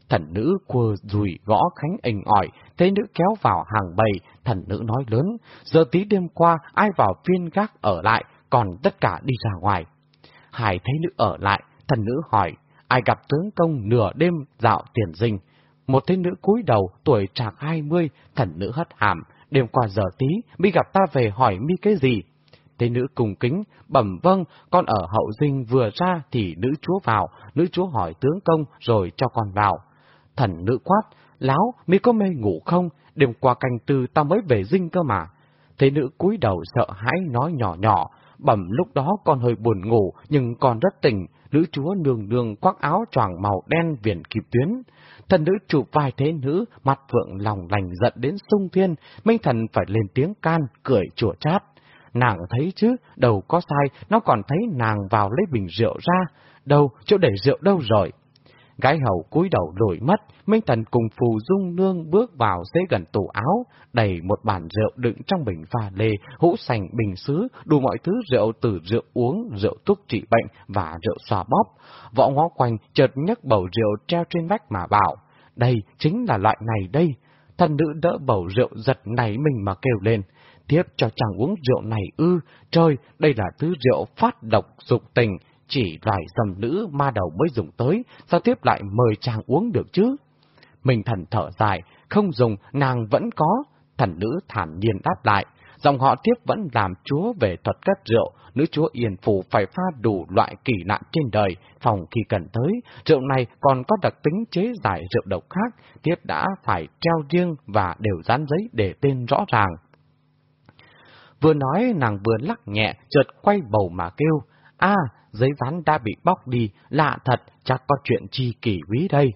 Thần nữ quơ rùi gõ khánh ình ỏi, thế nữ kéo vào hàng bầy, thần nữ nói lớn, giờ tí đêm qua ai vào phiên gác ở lại, còn tất cả đi ra ngoài. Hải thấy nữ ở lại, thần nữ hỏi, ai gặp tướng công nửa đêm dạo tiền dinh. Một thế nữ cúi đầu, tuổi trạc hai mươi, thần nữ hất hàm, đêm qua giờ tí, mi gặp ta về hỏi mi cái gì? Thế nữ cùng kính, bẩm vâng, con ở hậu dinh vừa ra thì nữ chúa vào, nữ chúa hỏi tướng công rồi cho con vào. Thần nữ quát, láo, mi có mê ngủ không? Đêm qua canh tư ta mới về dinh cơ mà. Thế nữ cúi đầu sợ hãi nói nhỏ nhỏ, bẩm lúc đó con hơi buồn ngủ nhưng còn rất tỉnh, nữ chúa nương nương khoác áo choàng màu đen viền kịp tuyến. Thần nữ chụp vai thế nữ, mặt vượng lòng lành giận đến sung thiên, minh thần phải lên tiếng can, cười chùa chát. Nàng thấy chứ, đầu có sai, nó còn thấy nàng vào lấy bình rượu ra. Đâu, chỗ để rượu đâu rồi? Gái hầu cúi đầu lùi mất, Minh Thần cùng Phù Dung Nương bước vào dễ gần tủ áo, đầy một bàn rượu đựng trong bình pha lê, hũ sành bình sứ, đủ mọi thứ rượu từ rượu uống, rượu thuốc trị bệnh và rượu xoa bóp. Võ ngó quanh chợt nhấc bầu rượu treo trên vách mà bảo, đây chính là loại này đây. Thần nữ đỡ bầu rượu giật nảy mình mà kêu lên, tiếp cho chàng uống rượu này ư, trời, đây là thứ rượu phát độc dục tình, chỉ loại dầm nữ ma đầu mới dùng tới, sao tiếp lại mời chàng uống được chứ? Mình thần thở dài, không dùng, nàng vẫn có. Thần nữ thản nhiên đáp lại, dòng họ tiếp vẫn làm chúa về thuật cất rượu, nữ chúa Yên Phủ phải pha đủ loại kỳ nạn trên đời, phòng khi cần tới. Rượu này còn có đặc tính chế giải rượu độc khác, tiếp đã phải treo riêng và đều dán giấy để tên rõ ràng. Vừa nói nàng vừa lắc nhẹ, chợt quay bầu mà kêu, a giấy dán đã bị bóc đi, lạ thật, chắc có chuyện chi kỳ quý đây.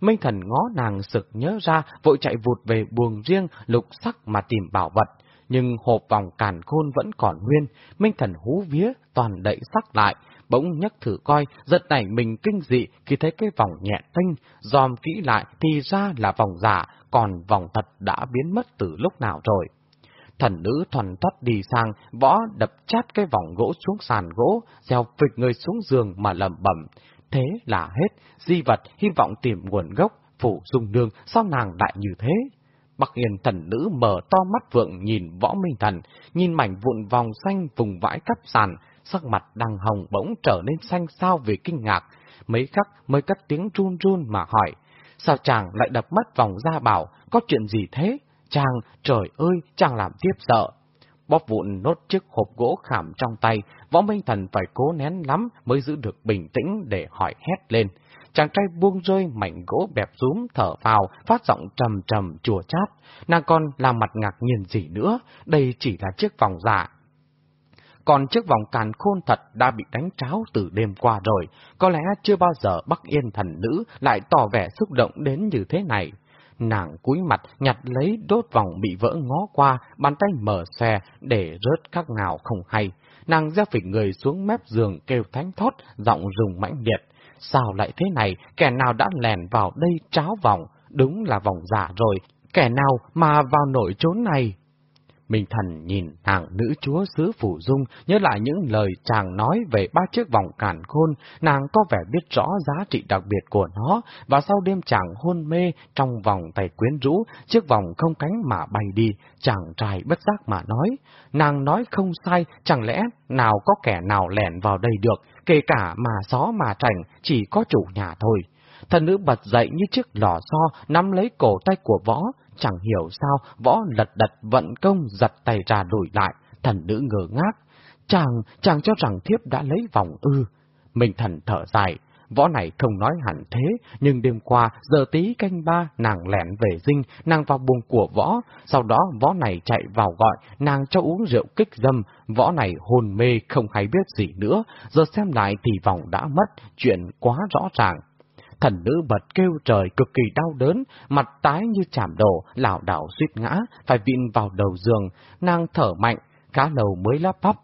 Minh thần ngó nàng sực nhớ ra, vội chạy vụt về buồng riêng, lục sắc mà tìm bảo vật. Nhưng hộp vòng càn khôn vẫn còn nguyên, Minh thần hú vía, toàn đậy sắc lại, bỗng nhắc thử coi, giật nảy mình kinh dị khi thấy cái vòng nhẹ tinh, dòm kỹ lại thì ra là vòng giả, còn vòng thật đã biến mất từ lúc nào rồi. Thần nữ thuần thoát đi sang, võ đập chát cái vòng gỗ xuống sàn gỗ, gieo phịch người xuống giường mà lầm bẩm. Thế là hết, di vật hy vọng tìm nguồn gốc, phủ dung nương, sao nàng lại như thế? Bắc Yên thần nữ mở to mắt vượng nhìn võ minh thần, nhìn mảnh vụn vòng xanh vùng vãi cắp sàn, sắc mặt đằng hồng bỗng trở nên xanh sao vì kinh ngạc. Mấy khắc mới cất tiếng run run mà hỏi, sao chàng lại đập mất vòng ra bảo, có chuyện gì thế? Chàng, trời ơi, chàng làm tiếp sợ. Bóp vụn nốt chiếc hộp gỗ khảm trong tay, võ minh thần phải cố nén lắm mới giữ được bình tĩnh để hỏi hét lên. Chàng trai buông rơi mảnh gỗ bẹp rúm thở vào, phát giọng trầm trầm chùa chát. Nàng con làm mặt ngạc nhiên gì nữa, đây chỉ là chiếc vòng giả. Còn chiếc vòng càn khôn thật đã bị đánh tráo từ đêm qua rồi, có lẽ chưa bao giờ Bắc Yên thần nữ lại tỏ vẻ xúc động đến như thế này. Nàng cúi mặt nhặt lấy đốt vòng bị vỡ ngó qua, bàn tay mở xe để rớt các ngào không hay. Nàng ra phịch người xuống mép giường kêu thánh thót, giọng rùng mãnh liệt. Sao lại thế này, kẻ nào đã lèn vào đây tráo vòng, đúng là vòng giả rồi, kẻ nào mà vào nổi trốn này? Minh Thần nhìn nàng nữ chúa xứ Phủ Dung, nhớ lại những lời chàng nói về ba chiếc vòng cản khôn, nàng có vẻ biết rõ giá trị đặc biệt của nó, và sau đêm chàng hôn mê trong vòng tay quyến rũ, chiếc vòng không cánh mà bay đi, chàng trai bất giác mà nói. Nàng nói không sai, chẳng lẽ nào có kẻ nào lẻn vào đây được, kể cả mà xó mà trành, chỉ có chủ nhà thôi. Thần nữ bật dậy như chiếc lò xo, nắm lấy cổ tay của võ, chẳng hiểu sao võ lật đật vận công giật tay ra lùi lại, thần nữ ngờ ngác. Chàng, chàng cho rằng thiếp đã lấy vòng ư. Mình thần thở dài, võ này không nói hẳn thế, nhưng đêm qua, giờ tí canh ba, nàng lẻn về dinh, nàng vào buồng của võ, sau đó võ này chạy vào gọi, nàng cho uống rượu kích dâm, võ này hồn mê không hay biết gì nữa, giờ xem lại thì vòng đã mất, chuyện quá rõ ràng. Thần nữ bật kêu trời cực kỳ đau đớn, mặt tái như chảm đổ, lảo đảo suýt ngã, phải vịn vào đầu giường, nàng thở mạnh, cá lầu mới lắp bắp.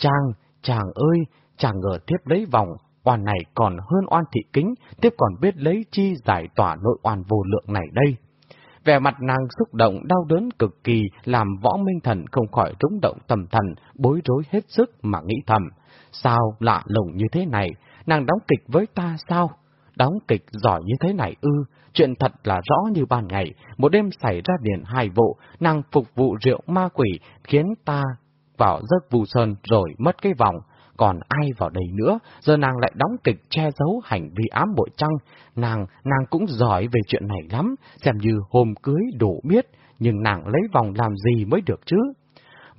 Chàng, chàng ơi, chàng ngờ tiếp lấy vòng, oan này còn hơn oan thị kính, tiếp còn biết lấy chi giải tỏa nội oan vô lượng này đây. Vẻ mặt nàng xúc động đau đớn cực kỳ làm võ minh thần không khỏi rúng động tầm thần, bối rối hết sức mà nghĩ thầm. Sao lạ lùng như thế này, nàng đóng kịch với ta sao? Đóng kịch giỏi như thế này ư, chuyện thật là rõ như ban ngày, một đêm xảy ra điện hai vụ, nàng phục vụ rượu ma quỷ, khiến ta vào giấc vù sơn rồi mất cái vòng. Còn ai vào đây nữa, giờ nàng lại đóng kịch che giấu hành vi ám bội trăng. Nàng, nàng cũng giỏi về chuyện này lắm, xem như hôm cưới đủ biết, nhưng nàng lấy vòng làm gì mới được chứ?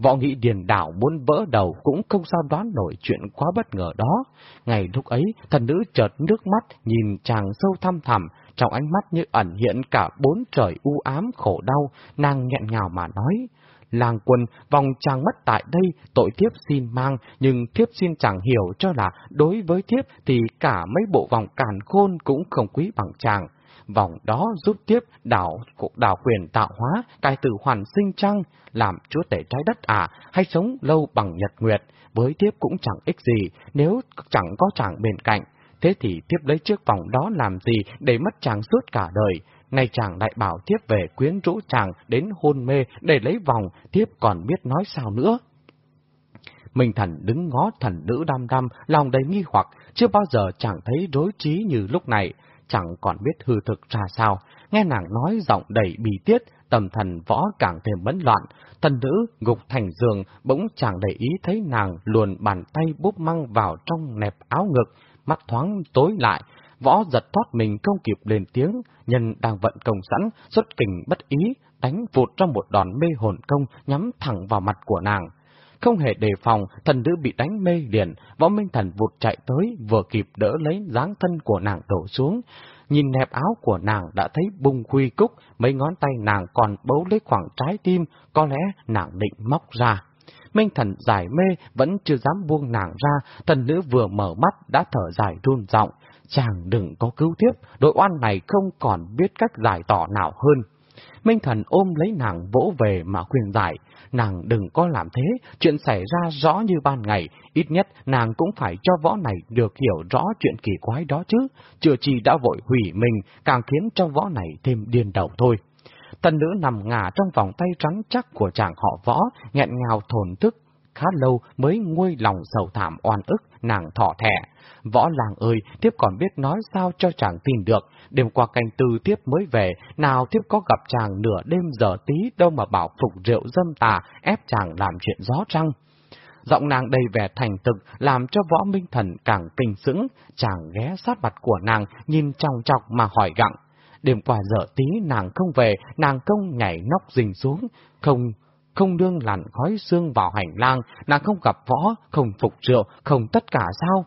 Võ Nghị điền đảo muốn vỡ đầu cũng không sao đoán nổi chuyện quá bất ngờ đó. Ngày lúc ấy, thần nữ chợt nước mắt nhìn chàng sâu thăm thẳm, trong ánh mắt như ẩn hiện cả bốn trời u ám khổ đau, nàng nghẹn ngào mà nói. Làng quân, vòng chàng mất tại đây, tội thiếp xin mang, nhưng thiếp xin chẳng hiểu cho là đối với thiếp thì cả mấy bộ vòng càn khôn cũng không quý bằng chàng vòng đó giúp tiếp đảo cuộc đảo quyền tạo hóa, cai tử hoàn sinh trăng, làm chúa tể trái đất à, hay sống lâu bằng nhật nguyệt, với tiếp cũng chẳng ích gì nếu chẳng có chàng bên cạnh. Thế thì tiếp lấy chiếc vòng đó làm gì để mất chàng suốt cả đời? Này chàng lại bảo tiếp về quyến rũ chàng đến hôn mê để lấy vòng, tiếp còn biết nói sao nữa. Minh thần đứng ngó thần nữ đam đam, lòng đầy nghi hoặc, chưa bao giờ chẳng thấy rối trí như lúc này chẳng còn biết hư thực ra sao, nghe nàng nói giọng đầy bì tiết, tâm thần võ càng thêm bấn loạn, thần nữ gục thành giường, bỗng chẳng để ý thấy nàng luồn bàn tay búp măng vào trong nẹp áo ngực, mắt thoáng tối lại, võ giật thoát mình không kịp lên tiếng, nhân đang vận công sẵn, xuất kình bất ý, đánh vụt trong một đòn mê hồn công nhắm thẳng vào mặt của nàng. Không hề đề phòng, thần nữ bị đánh mê liền, võ minh thần vụt chạy tới, vừa kịp đỡ lấy dáng thân của nàng đổ xuống. Nhìn nẹp áo của nàng đã thấy bung khuy cúc, mấy ngón tay nàng còn bấu lấy khoảng trái tim, có lẽ nàng định móc ra. Minh thần giải mê, vẫn chưa dám buông nàng ra, thần nữ vừa mở mắt đã thở dài run giọng Chàng đừng có cứu tiếp, đội oan này không còn biết cách giải tỏ nào hơn. Minh Thần ôm lấy nàng vỗ về mà khuyên giải, nàng đừng có làm thế, chuyện xảy ra rõ như ban ngày, ít nhất nàng cũng phải cho võ này được hiểu rõ chuyện kỳ quái đó chứ, chưa chi đã vội hủy mình, càng khiến cho võ này thêm điên đầu thôi. Tần nữ nằm ngả trong vòng tay trắng chắc của chàng họ võ, nghẹn ngào thổn thức, khá lâu mới nguôi lòng sầu thảm oan ức, nàng thỏ thẻ. Võ làng ơi, tiếp còn biết nói sao cho chàng tin được, đêm qua canh tư tiếp mới về, nào tiếp có gặp chàng nửa đêm giờ tí đâu mà bảo phục rượu dâm tà, ép chàng làm chuyện gió trăng. Giọng nàng đầy vẻ thành thực, làm cho võ minh thần càng kinh sững, chàng ghé sát mặt của nàng, nhìn trong chọc mà hỏi gặng. Đêm qua giờ tí nàng không về, nàng công nhảy nóc rình xuống, không không đương lặn khói xương vào hành lang, nàng không gặp võ, không phục rượu, không tất cả sao?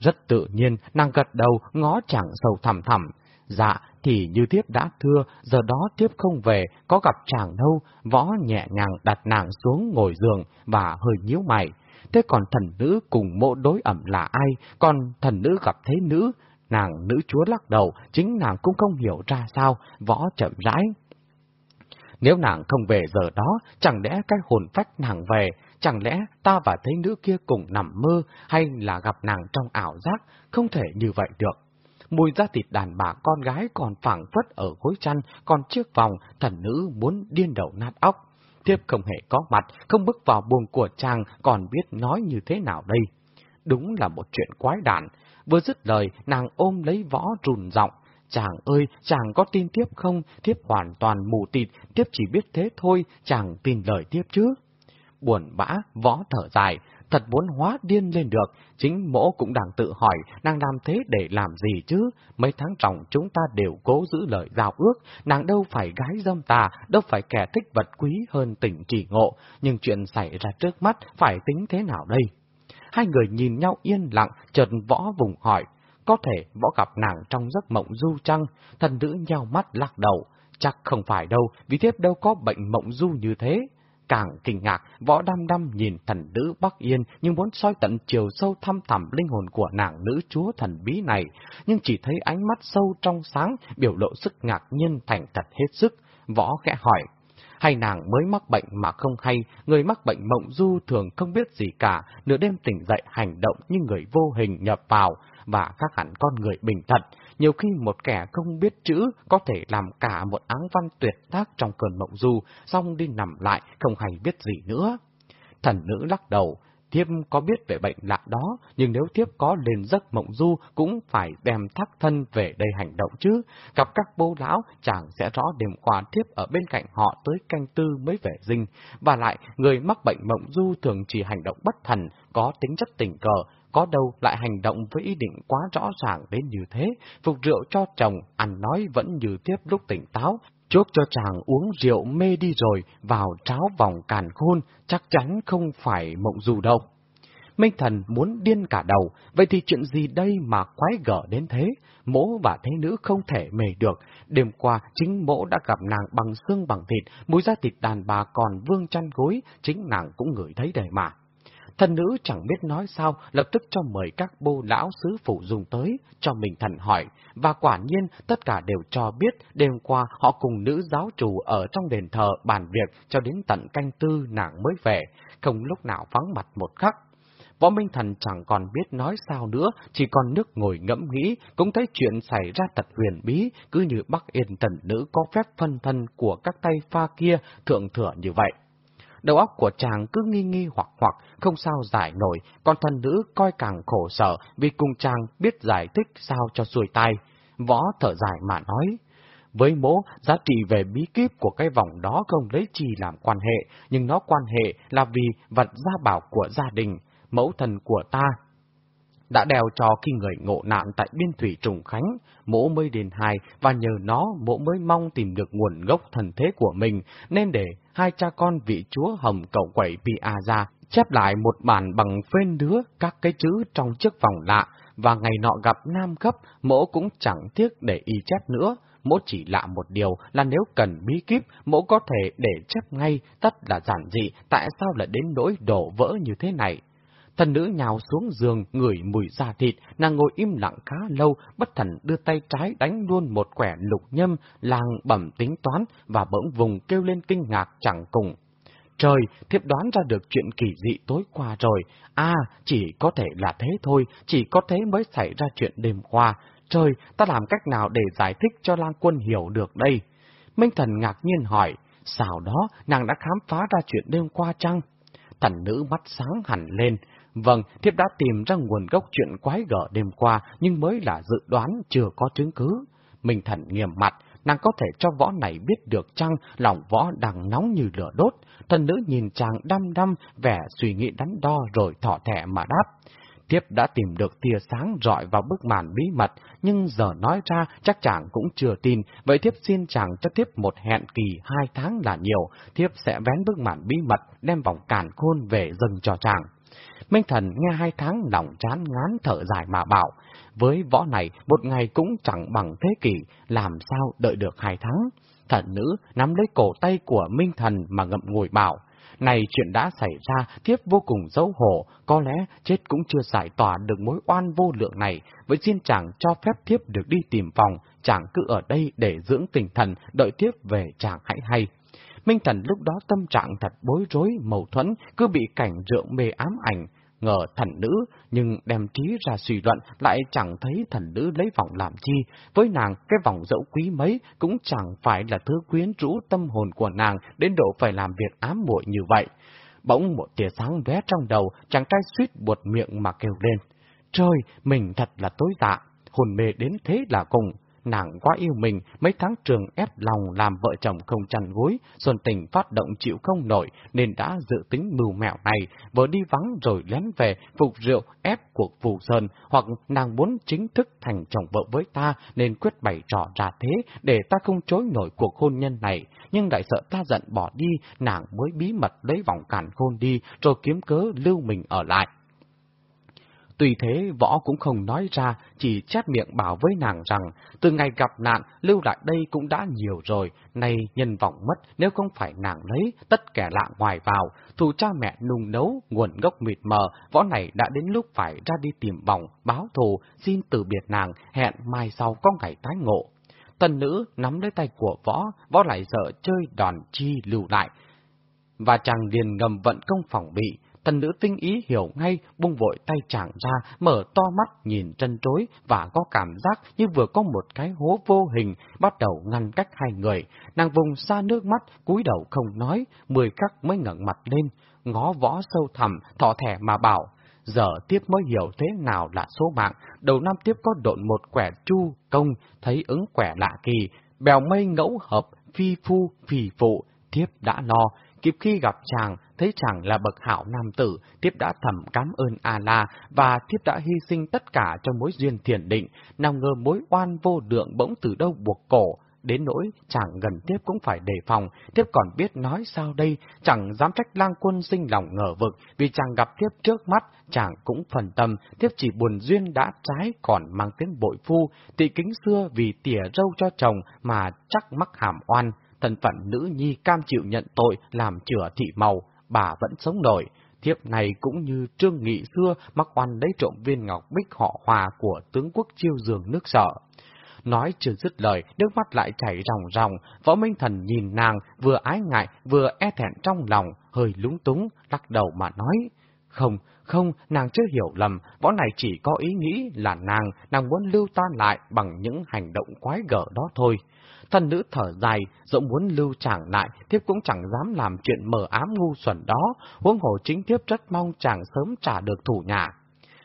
Rất tự nhiên, nàng gật đầu, ngó chẳng sâu thẳm thẳm. Dạ, thì như tiếp đã thưa, giờ đó tiếp không về, có gặp chàng đâu, võ nhẹ nhàng đặt nàng xuống ngồi giường và hơi nhíu mày. Thế còn thần nữ cùng mộ đối ẩm là ai, còn thần nữ gặp thế nữ, nàng nữ chúa lắc đầu, chính nàng cũng không hiểu ra sao, võ chậm rãi. Nếu nàng không về giờ đó, chẳng lẽ cái hồn phách nàng về, chẳng lẽ ta và thấy nữ kia cùng nằm mơ hay là gặp nàng trong ảo giác, không thể như vậy được. Mùi da thịt đàn bà con gái còn phảng phất ở gối chăn, còn chiếc vòng, thần nữ muốn điên đầu nát óc. Tiếp không hề có mặt, không bước vào buồng của chàng, còn biết nói như thế nào đây. Đúng là một chuyện quái đản. Vừa dứt lời, nàng ôm lấy võ rùn giọng Chàng ơi, chàng có tin tiếp không? Tiếp hoàn toàn mù tịt, tiếp chỉ biết thế thôi, chàng tin lời tiếp chứ. Buồn bã, võ thở dài, thật muốn hóa điên lên được, chính mỗ cũng đang tự hỏi, nàng làm thế để làm gì chứ? Mấy tháng trọng chúng ta đều cố giữ lời giao ước, nàng đâu phải gái dâm tà, đâu phải kẻ thích vật quý hơn tỉnh chỉ ngộ, nhưng chuyện xảy ra trước mắt phải tính thế nào đây? Hai người nhìn nhau yên lặng, chợt võ vùng hỏi, có thể võ gặp nàng trong giấc mộng du trăng, thần nữ nheo mắt lắc đầu. Chắc không phải đâu, vì thiếp đâu có bệnh mộng du như thế. Càng kinh ngạc, võ đăm đăm nhìn thần nữ Bắc Yên, nhưng muốn soi tận chiều sâu thăm thẳm linh hồn của nàng nữ chúa thần bí này, nhưng chỉ thấy ánh mắt sâu trong sáng, biểu lộ sức ngạc nhiên thành thật hết sức. Võ khẽ hỏi, hay nàng mới mắc bệnh mà không hay, người mắc bệnh mộng du thường không biết gì cả, nửa đêm tỉnh dậy hành động như người vô hình nhập vào, và khác hẳn con người bình thật. Nhiều khi một kẻ không biết chữ có thể làm cả một áng văn tuyệt tác trong cơn mộng du, xong đi nằm lại, không hay biết gì nữa. Thần nữ lắc đầu, Thiếp có biết về bệnh lạ đó, nhưng nếu Thiếp có lên giấc mộng du cũng phải đem thác thân về đây hành động chứ. Gặp các bố lão, chàng sẽ rõ đêm qua Thiếp ở bên cạnh họ tới canh tư mới về dinh. Và lại, người mắc bệnh mộng du thường chỉ hành động bất thần, có tính chất tình cờ, có đâu lại hành động với ý định quá rõ ràng đến như thế, phục rượu cho chồng, ăn nói vẫn như tiếp lúc tỉnh táo, chốt cho chàng uống rượu mê đi rồi, vào tráo vòng càn khôn, chắc chắn không phải mộng dù đâu. Minh thần muốn điên cả đầu, vậy thì chuyện gì đây mà quái gở đến thế? Mỗ và thế nữ không thể mề được. Đêm qua, chính mỗ đã gặp nàng bằng xương bằng thịt, mùi da thịt đàn bà còn vương chăn gối, chính nàng cũng ngửi thấy đầy mà. Thần nữ chẳng biết nói sao, lập tức cho mời các bô lão sứ phụ dùng tới, cho mình thần hỏi, và quả nhiên tất cả đều cho biết đêm qua họ cùng nữ giáo chủ ở trong đền thờ bàn việc cho đến tận canh tư nàng mới về, không lúc nào vắng mặt một khắc. Võ Minh Thần chẳng còn biết nói sao nữa, chỉ còn nước ngồi ngẫm nghĩ, cũng thấy chuyện xảy ra thật huyền bí, cứ như Bắc Yên thần nữ có phép phân thân của các tay pha kia thượng thừa như vậy. Đầu óc của chàng cứ nghi nghi hoặc hoặc, không sao giải nổi, còn thân nữ coi càng khổ sở vì cùng chàng biết giải thích sao cho xuôi tay. Võ thở dài mà nói, với mỗ, giá trị về bí kíp của cái vòng đó không lấy chi làm quan hệ, nhưng nó quan hệ là vì vật gia bảo của gia đình, mẫu thần của ta. Đã đeo cho khi người ngộ nạn tại biên thủy Trùng Khánh, mỗ mới đền hài và nhờ nó mỗ mới mong tìm được nguồn gốc thần thế của mình, nên để hai cha con vị chúa hồng cậu quẩy pi a ra, chép lại một bản bằng phên đứa các cái chữ trong chiếc vòng lạ, và ngày nọ gặp nam cấp, mỗ cũng chẳng tiếc để y chép nữa. Mỗ chỉ lạ một điều là nếu cần bí kíp, mỗ có thể để chép ngay, tất là giản dị, tại sao lại đến nỗi đổ vỡ như thế này. Thần nữ nhào xuống giường, ngửi mùi da thịt, nàng ngồi im lặng khá lâu, bất thần đưa tay trái đánh luôn một quẻ lục nhâm, làng bẩm tính toán, và bỗng vùng kêu lên kinh ngạc chẳng cùng. Trời, thiếp đoán ra được chuyện kỳ dị tối qua rồi. À, chỉ có thể là thế thôi, chỉ có thế mới xảy ra chuyện đêm qua. Trời, ta làm cách nào để giải thích cho lang quân hiểu được đây? Minh thần ngạc nhiên hỏi, sao đó nàng đã khám phá ra chuyện đêm qua chăng? Thần nữ mắt sáng hẳn lên. Vâng, thiếp đã tìm ra nguồn gốc chuyện quái gở đêm qua, nhưng mới là dự đoán chưa có chứng cứ. Minh thần nghiêm mặt, nàng có thể cho võ này biết được chăng lòng võ đang nóng như lửa đốt. Thần nữ nhìn chàng đăm đăm, vẻ suy nghĩ đắn đo rồi thỏ thẻ mà đáp. Tiếp đã tìm được tia sáng rọi vào bức màn bí mật, nhưng giờ nói ra chắc chàng cũng chưa tin, vậy thiếp xin chàng cho tiếp một hẹn kỳ hai tháng là nhiều, thiếp sẽ vén bức màn bí mật, đem vòng càn khôn về dâng cho chàng. Minh thần nghe hai tháng lòng chán ngán thở dài mà bảo, với võ này một ngày cũng chẳng bằng thế kỷ, làm sao đợi được hai tháng. Thần nữ nắm lấy cổ tay của Minh thần mà ngậm ngùi bảo, này chuyện đã xảy ra, thiếp vô cùng dấu hổ, có lẽ chết cũng chưa giải tỏa được mối oan vô lượng này, với xin chàng cho phép thiếp được đi tìm phòng, chàng cứ ở đây để dưỡng tinh thần, đợi thiếp về chàng hãy hay. Minh Thần lúc đó tâm trạng thật bối rối, mâu thuẫn, cứ bị cảnh rượu mê ám ảnh, ngờ thần nữ, nhưng đem trí ra suy luận lại chẳng thấy thần nữ lấy vòng làm chi. Với nàng, cái vòng dẫu quý mấy cũng chẳng phải là thứ quyến rũ tâm hồn của nàng đến độ phải làm việc ám muội như vậy. Bỗng một tia sáng lóe trong đầu, chàng trai suýt buột miệng mà kêu lên. Trời, mình thật là tối dạ, hồn mê đến thế là cùng nàng quá yêu mình, mấy tháng trường ép lòng làm vợ chồng không chăn gối, Xuân Tình phát động chịu không nổi nên đã dự tính mưu mẹo này, vừa đi vắng rồi lén về phục rượu ép cuộc phù sơn, hoặc nàng muốn chính thức thành chồng vợ với ta nên quyết bày trò ra thế để ta không chối nổi cuộc hôn nhân này, nhưng đại sợ ta giận bỏ đi, nàng mới bí mật lấy vòng cản khôn đi rồi kiếm cớ lưu mình ở lại. Tuy thế, võ cũng không nói ra, chỉ chát miệng bảo với nàng rằng, từ ngày gặp nạn, lưu lại đây cũng đã nhiều rồi, nay nhân vọng mất, nếu không phải nàng lấy, tất kẻ lạ ngoài vào, thù cha mẹ nung nấu, nguồn gốc mịt mờ, võ này đã đến lúc phải ra đi tìm vòng, báo thù, xin từ biệt nàng, hẹn mai sau có ngày tái ngộ. Tần nữ nắm lấy tay của võ, võ lại sợ chơi đòn chi lưu lại, và chàng liền ngầm vận công phòng bị, Thần nữ tinh ý hiểu ngay, bung vội tay chàng ra, mở to mắt nhìn chân trối và có cảm giác như vừa có một cái hố vô hình bắt đầu ngăn cách hai người. Nàng vùng xa nước mắt, cúi đầu không nói, mười khắc mới ngẩng mặt lên, ngó võ sâu thẳm, thọ thẻ mà bảo. Giờ tiếp mới hiểu thế nào là số mạng, đầu năm tiếp có độn một quẻ chu, công, thấy ứng quẻ lạ kỳ, bèo mây ngẫu hợp, phi phu, phì phụ, tiếp đã lo, kịp khi gặp chàng, thấy chàng là bậc hảo nam tử, thiếp đã thầm cảm ơn A-la và thiếp đã hy sinh tất cả cho mối duyên thiền định, nào ngờ mối oan vô lượng bỗng từ đâu buộc cổ, đến nỗi chàng gần tiếp cũng phải đề phòng, tiếp còn biết nói sao đây, chẳng dám trách lang quân sinh lòng ngờ vực, vì chàng gặp tiếp trước mắt, chàng cũng phần tâm, tiếp chỉ buồn duyên đã trái còn mang tiếng bội phu, tị kính xưa vì tỉa râu cho chồng mà chắc mắc hàm oan. Thân phận nữ nhi cam chịu nhận tội làm chữa thị màu, bà vẫn sống nổi. Thiếp này cũng như Trương Nghị xưa mắc oan lấy trộm viên ngọc bích họ hòa của tướng quốc chiêu dường nước sợ. Nói chưa dứt lời, nước mắt lại chảy ròng ròng, võ minh thần nhìn nàng, vừa ái ngại, vừa e thẹn trong lòng, hơi lúng túng, lắc đầu mà nói. Không, không, nàng chưa hiểu lầm, võ này chỉ có ý nghĩ là nàng, nàng muốn lưu ta lại bằng những hành động quái gở đó thôi. Thần nữ thở dài, dẫu muốn lưu chàng lại, thiếp cũng chẳng dám làm chuyện mờ ám ngu xuẩn đó, huống hồ chính thiếp rất mong chàng sớm trả được thủ nhà.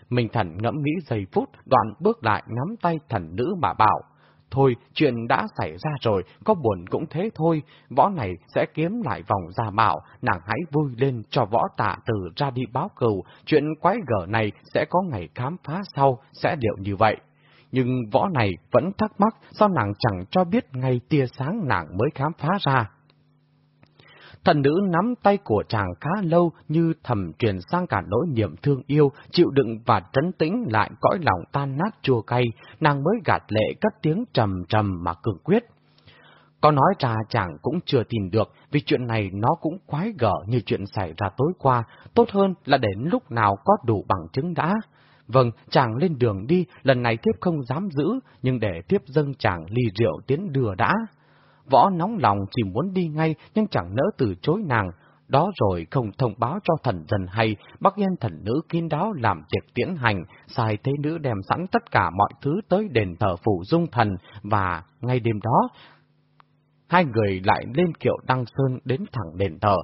Minh thần ngẫm nghĩ giây phút, đoạn bước lại nắm tay thần nữ mà bảo. Thôi, chuyện đã xảy ra rồi, có buồn cũng thế thôi, võ này sẽ kiếm lại vòng ra bảo, nàng hãy vui lên cho võ tạ từ ra đi báo cầu, chuyện quái gở này sẽ có ngày khám phá sau, sẽ điệu như vậy nhưng võ này vẫn thắc mắc sao nàng chẳng cho biết ngay tia sáng nàng mới khám phá ra. Thần nữ nắm tay của chàng khá lâu như thầm truyền sang cả nỗi niềm thương yêu, chịu đựng và trấn tĩnh lại cõi lòng tan nát chua cay, nàng mới gạt lệ cất tiếng trầm trầm mà cường quyết. Có nói ra chàng cũng chưa tìm được, vì chuyện này nó cũng quái gở như chuyện xảy ra tối qua, tốt hơn là đến lúc nào có đủ bằng chứng đã. Vâng, chàng lên đường đi, lần này tiếp không dám giữ, nhưng để tiếp dâng chàng ly rượu tiến đưa đã. Võ nóng lòng chỉ muốn đi ngay, nhưng chẳng nỡ từ chối nàng. Đó rồi không thông báo cho thần dân hay, Bắc Yên thần nữ kín đáo làm tiệc tiễn hành, sai thế nữ đem sẵn tất cả mọi thứ tới đền thờ phủ dung thần, và ngay đêm đó, hai người lại lên kiệu đăng sơn đến thẳng đền thờ.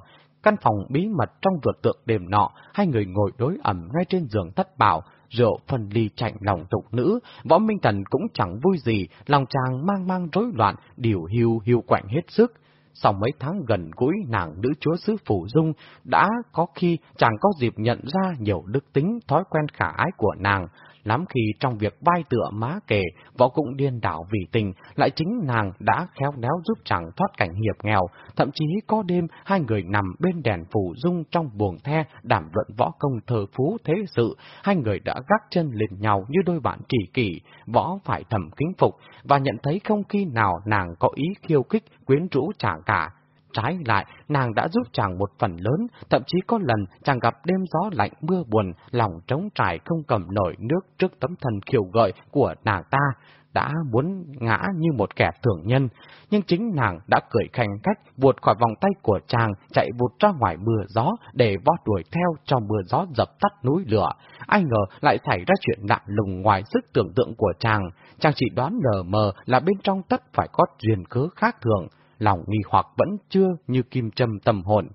Căn phòng bí mật trong vượt tượng đêm nọ, hai người ngồi đối ẩm ngay trên giường thất bảo, rượu phần ly chạnh lòng tục nữ, võ minh thần cũng chẳng vui gì, lòng chàng mang mang rối loạn, điều hiu hiu quạnh hết sức. Sau mấy tháng gần gũi nàng nữ chúa sứ Phủ Dung, đã có khi chàng có dịp nhận ra nhiều đức tính, thói quen khả ái của nàng, lắm khi trong việc vai tựa má kề, võ cũng điên đảo vì tình, lại chính nàng đã khéo léo giúp chàng thoát cảnh hiệp nghèo, thậm chí có đêm hai người nằm bên đèn phủ dung trong buồng the đảm luận võ công thờ phú thế sự, hai người đã gác chân lên nhau như đôi bạn kỳ kỷ, võ phải thầm kính phục và nhận thấy không khi nào nàng có ý khiêu khích quyến rũ chàng cả. Trái lại, nàng đã giúp chàng một phần lớn, thậm chí có lần chàng gặp đêm gió lạnh mưa buồn, lòng trống trải không cầm nổi nước trước tấm thần khiêu gợi của nàng ta, đã muốn ngã như một kẻ thường nhân, nhưng chính nàng đã cười khanh cách vụt khỏi vòng tay của chàng, chạy vụt ra ngoài mưa gió để vót đuổi theo cho mưa gió dập tắt núi lửa. Ai ngờ lại xảy ra chuyện lạ lùng ngoài sức tưởng tượng của chàng, chàng chỉ đoán lờ mờ là bên trong tất phải có duyên cớ khác thường lòng nghi hoặc vẫn chưa như kim châm tâm hồn.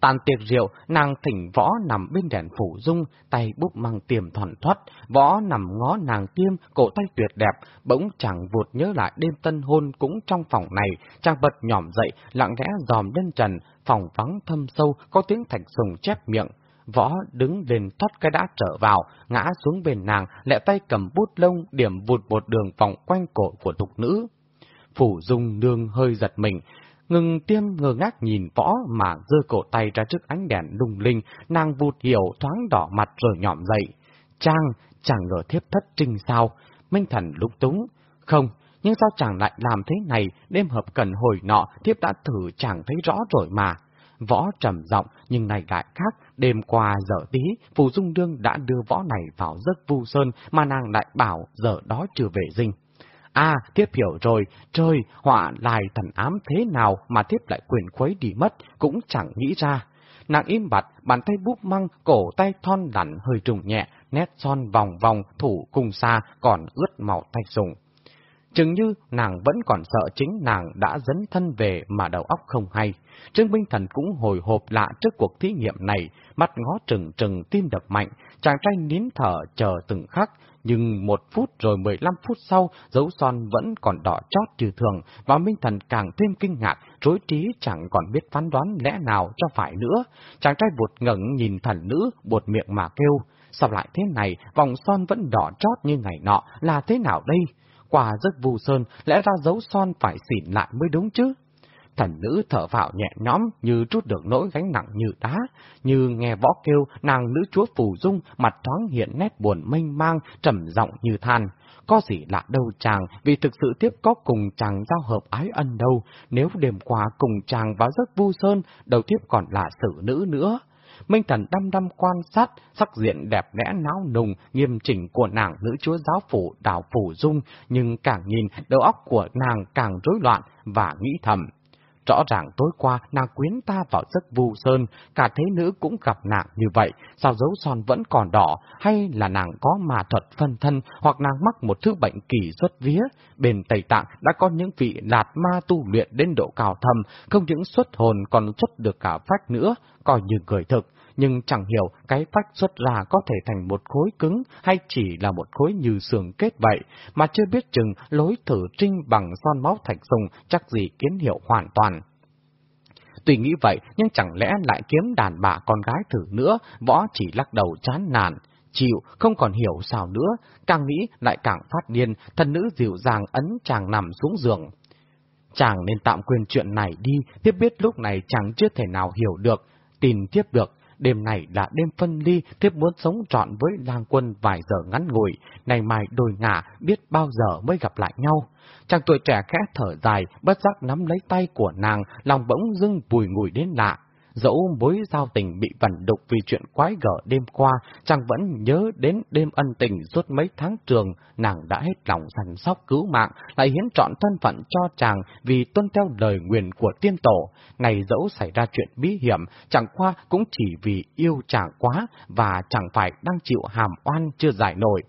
Tàn tiệc rượu, nàng thỉnh võ nằm bên đèn phủ dung, tay búp mang tiềm thoản thoát, võ nằm ngó nàng tiêm, cổ tay tuyệt đẹp, bỗng chẳng vụt nhớ lại đêm tân hôn cũng trong phòng này, chàng bật nhỏm dậy, lặng lẽ dòm lên trần, phòng vắng thâm sâu, có tiếng thạch sùng chép miệng. Võ đứng lên thoát cái đã trở vào, ngã xuống bên nàng, lẹ tay cầm bút lông, điểm vụt một đường vòng quanh cổ của thục nữ. Phủ Dung nương hơi giật mình, ngừng tiêm ngơ ngác nhìn võ mà giơ cổ tay ra trước ánh đèn lung linh, nàng vụt hiểu thoáng đỏ mặt rồi nhọm dậy. Trang, chẳng ngờ thiếp thất trinh sao? Minh thần lúc túng. Không, nhưng sao chàng lại làm thế này, đêm hợp cần hồi nọ, thiếp đã thử chẳng thấy rõ rồi mà. Võ trầm giọng nhưng này lại khác, đêm qua giờ tí, Phù Dung Đương đã đưa võ này vào giấc vu sơn mà nàng lại bảo giờ đó chưa về dinh. À, thiếp hiểu rồi, trời, họa lại thần ám thế nào mà thiếp lại quyền khuấy đi mất, cũng chẳng nghĩ ra. Nàng im bặt, bàn tay búp măng, cổ tay thon lặn hơi trùng nhẹ, nét son vòng vòng, thủ cùng xa, còn ướt màu tay dùng. Chừng như nàng vẫn còn sợ chính nàng đã dấn thân về mà đầu óc không hay. Trương Minh Thần cũng hồi hộp lạ trước cuộc thí nghiệm này, mắt ngó trừng trừng tim đập mạnh, chàng trai nín thở chờ từng khắc, nhưng một phút rồi 15 phút sau, dấu son vẫn còn đỏ chót như thường, và Minh Thần càng thêm kinh ngạc, rối trí chẳng còn biết phán đoán lẽ nào cho phải nữa. Chàng trai bột ngẩng nhìn thần nữ, buột miệng mà kêu, sao lại thế này, vòng son vẫn đỏ chót như ngày nọ, là thế nào đây? Quả giấc vù sơn, lẽ ra dấu son phải xỉn lại mới đúng chứ? Thần nữ thở vào nhẹ nhõm như trút được nỗi gánh nặng như đá, như nghe võ kêu nàng nữ chúa phù dung, mặt thoáng hiện nét buồn mênh mang, trầm giọng như than. Có gì lạ đâu chàng, vì thực sự tiếp có cùng chàng giao hợp ái ân đâu, nếu đêm qua cùng chàng vào giấc vu sơn, đầu tiếp còn là xử nữ nữa. Minh Thần đăm đăm quan sát, sắc diện đẹp đẽ náo nùng, nghiêm chỉnh của nàng nữ chúa giáo phủ đào phủ dung, nhưng càng nhìn, đầu óc của nàng càng rối loạn và nghĩ thầm. Rõ ràng tối qua nàng quyến ta vào giấc vu sơn, cả thế nữ cũng gặp nạn như vậy, sao dấu son vẫn còn đỏ, hay là nàng có mà thuật phân thân, hoặc nàng mắc một thứ bệnh kỳ xuất vía. Bên Tây Tạng đã có những vị lạt ma tu luyện đến độ cao thầm, không những xuất hồn còn xuất được cả phách nữa, coi như người thực nhưng chẳng hiểu cái phách xuất ra có thể thành một khối cứng hay chỉ là một khối như xương kết vậy, mà chưa biết chừng lối thử trinh bằng son máu thạch sùng chắc gì kiến hiệu hoàn toàn. Tuy nghĩ vậy, nhưng chẳng lẽ lại kiếm đàn bà con gái thử nữa, võ chỉ lắc đầu chán nản. Chịu, không còn hiểu sao nữa, càng nghĩ lại càng phát điên, thân nữ dịu dàng ấn chàng nằm xuống giường. Chàng nên tạm quên chuyện này đi, tiếp biết lúc này chàng chưa thể nào hiểu được, tin tiếp được, đêm này là đêm phân ly, thiếp muốn sống trọn với lang quân vài giờ ngắn ngủi, ngày mai đôi ngả, biết bao giờ mới gặp lại nhau. Chàng tuổi trẻ khẽ thở dài, bất giác nắm lấy tay của nàng, lòng bỗng dưng bùi ngùi đến lạ. Dẫu mối giao tình bị vẩn đục vì chuyện quái gở đêm qua, chàng vẫn nhớ đến đêm ân tình suốt mấy tháng trường, nàng đã hết lòng săn sóc cứu mạng, lại hiến trọn thân phận cho chàng vì tuân theo lời nguyền của tiên tổ. Ngày dẫu xảy ra chuyện bí hiểm, chẳng qua cũng chỉ vì yêu chàng quá và chẳng phải đang chịu hàm oan chưa giải nổi.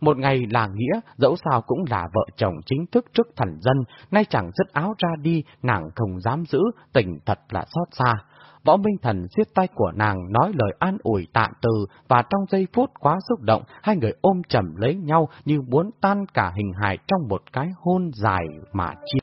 Một ngày là nghĩa, dẫu sao cũng là vợ chồng chính thức trước thần dân, nay chẳng dứt áo ra đi, nàng không dám giữ, tình thật là xót xa. Võ Minh Thần siết tay của nàng nói lời an ủi tạ từ và trong giây phút quá xúc động, hai người ôm chầm lấy nhau như muốn tan cả hình hài trong một cái hôn dài mà chia.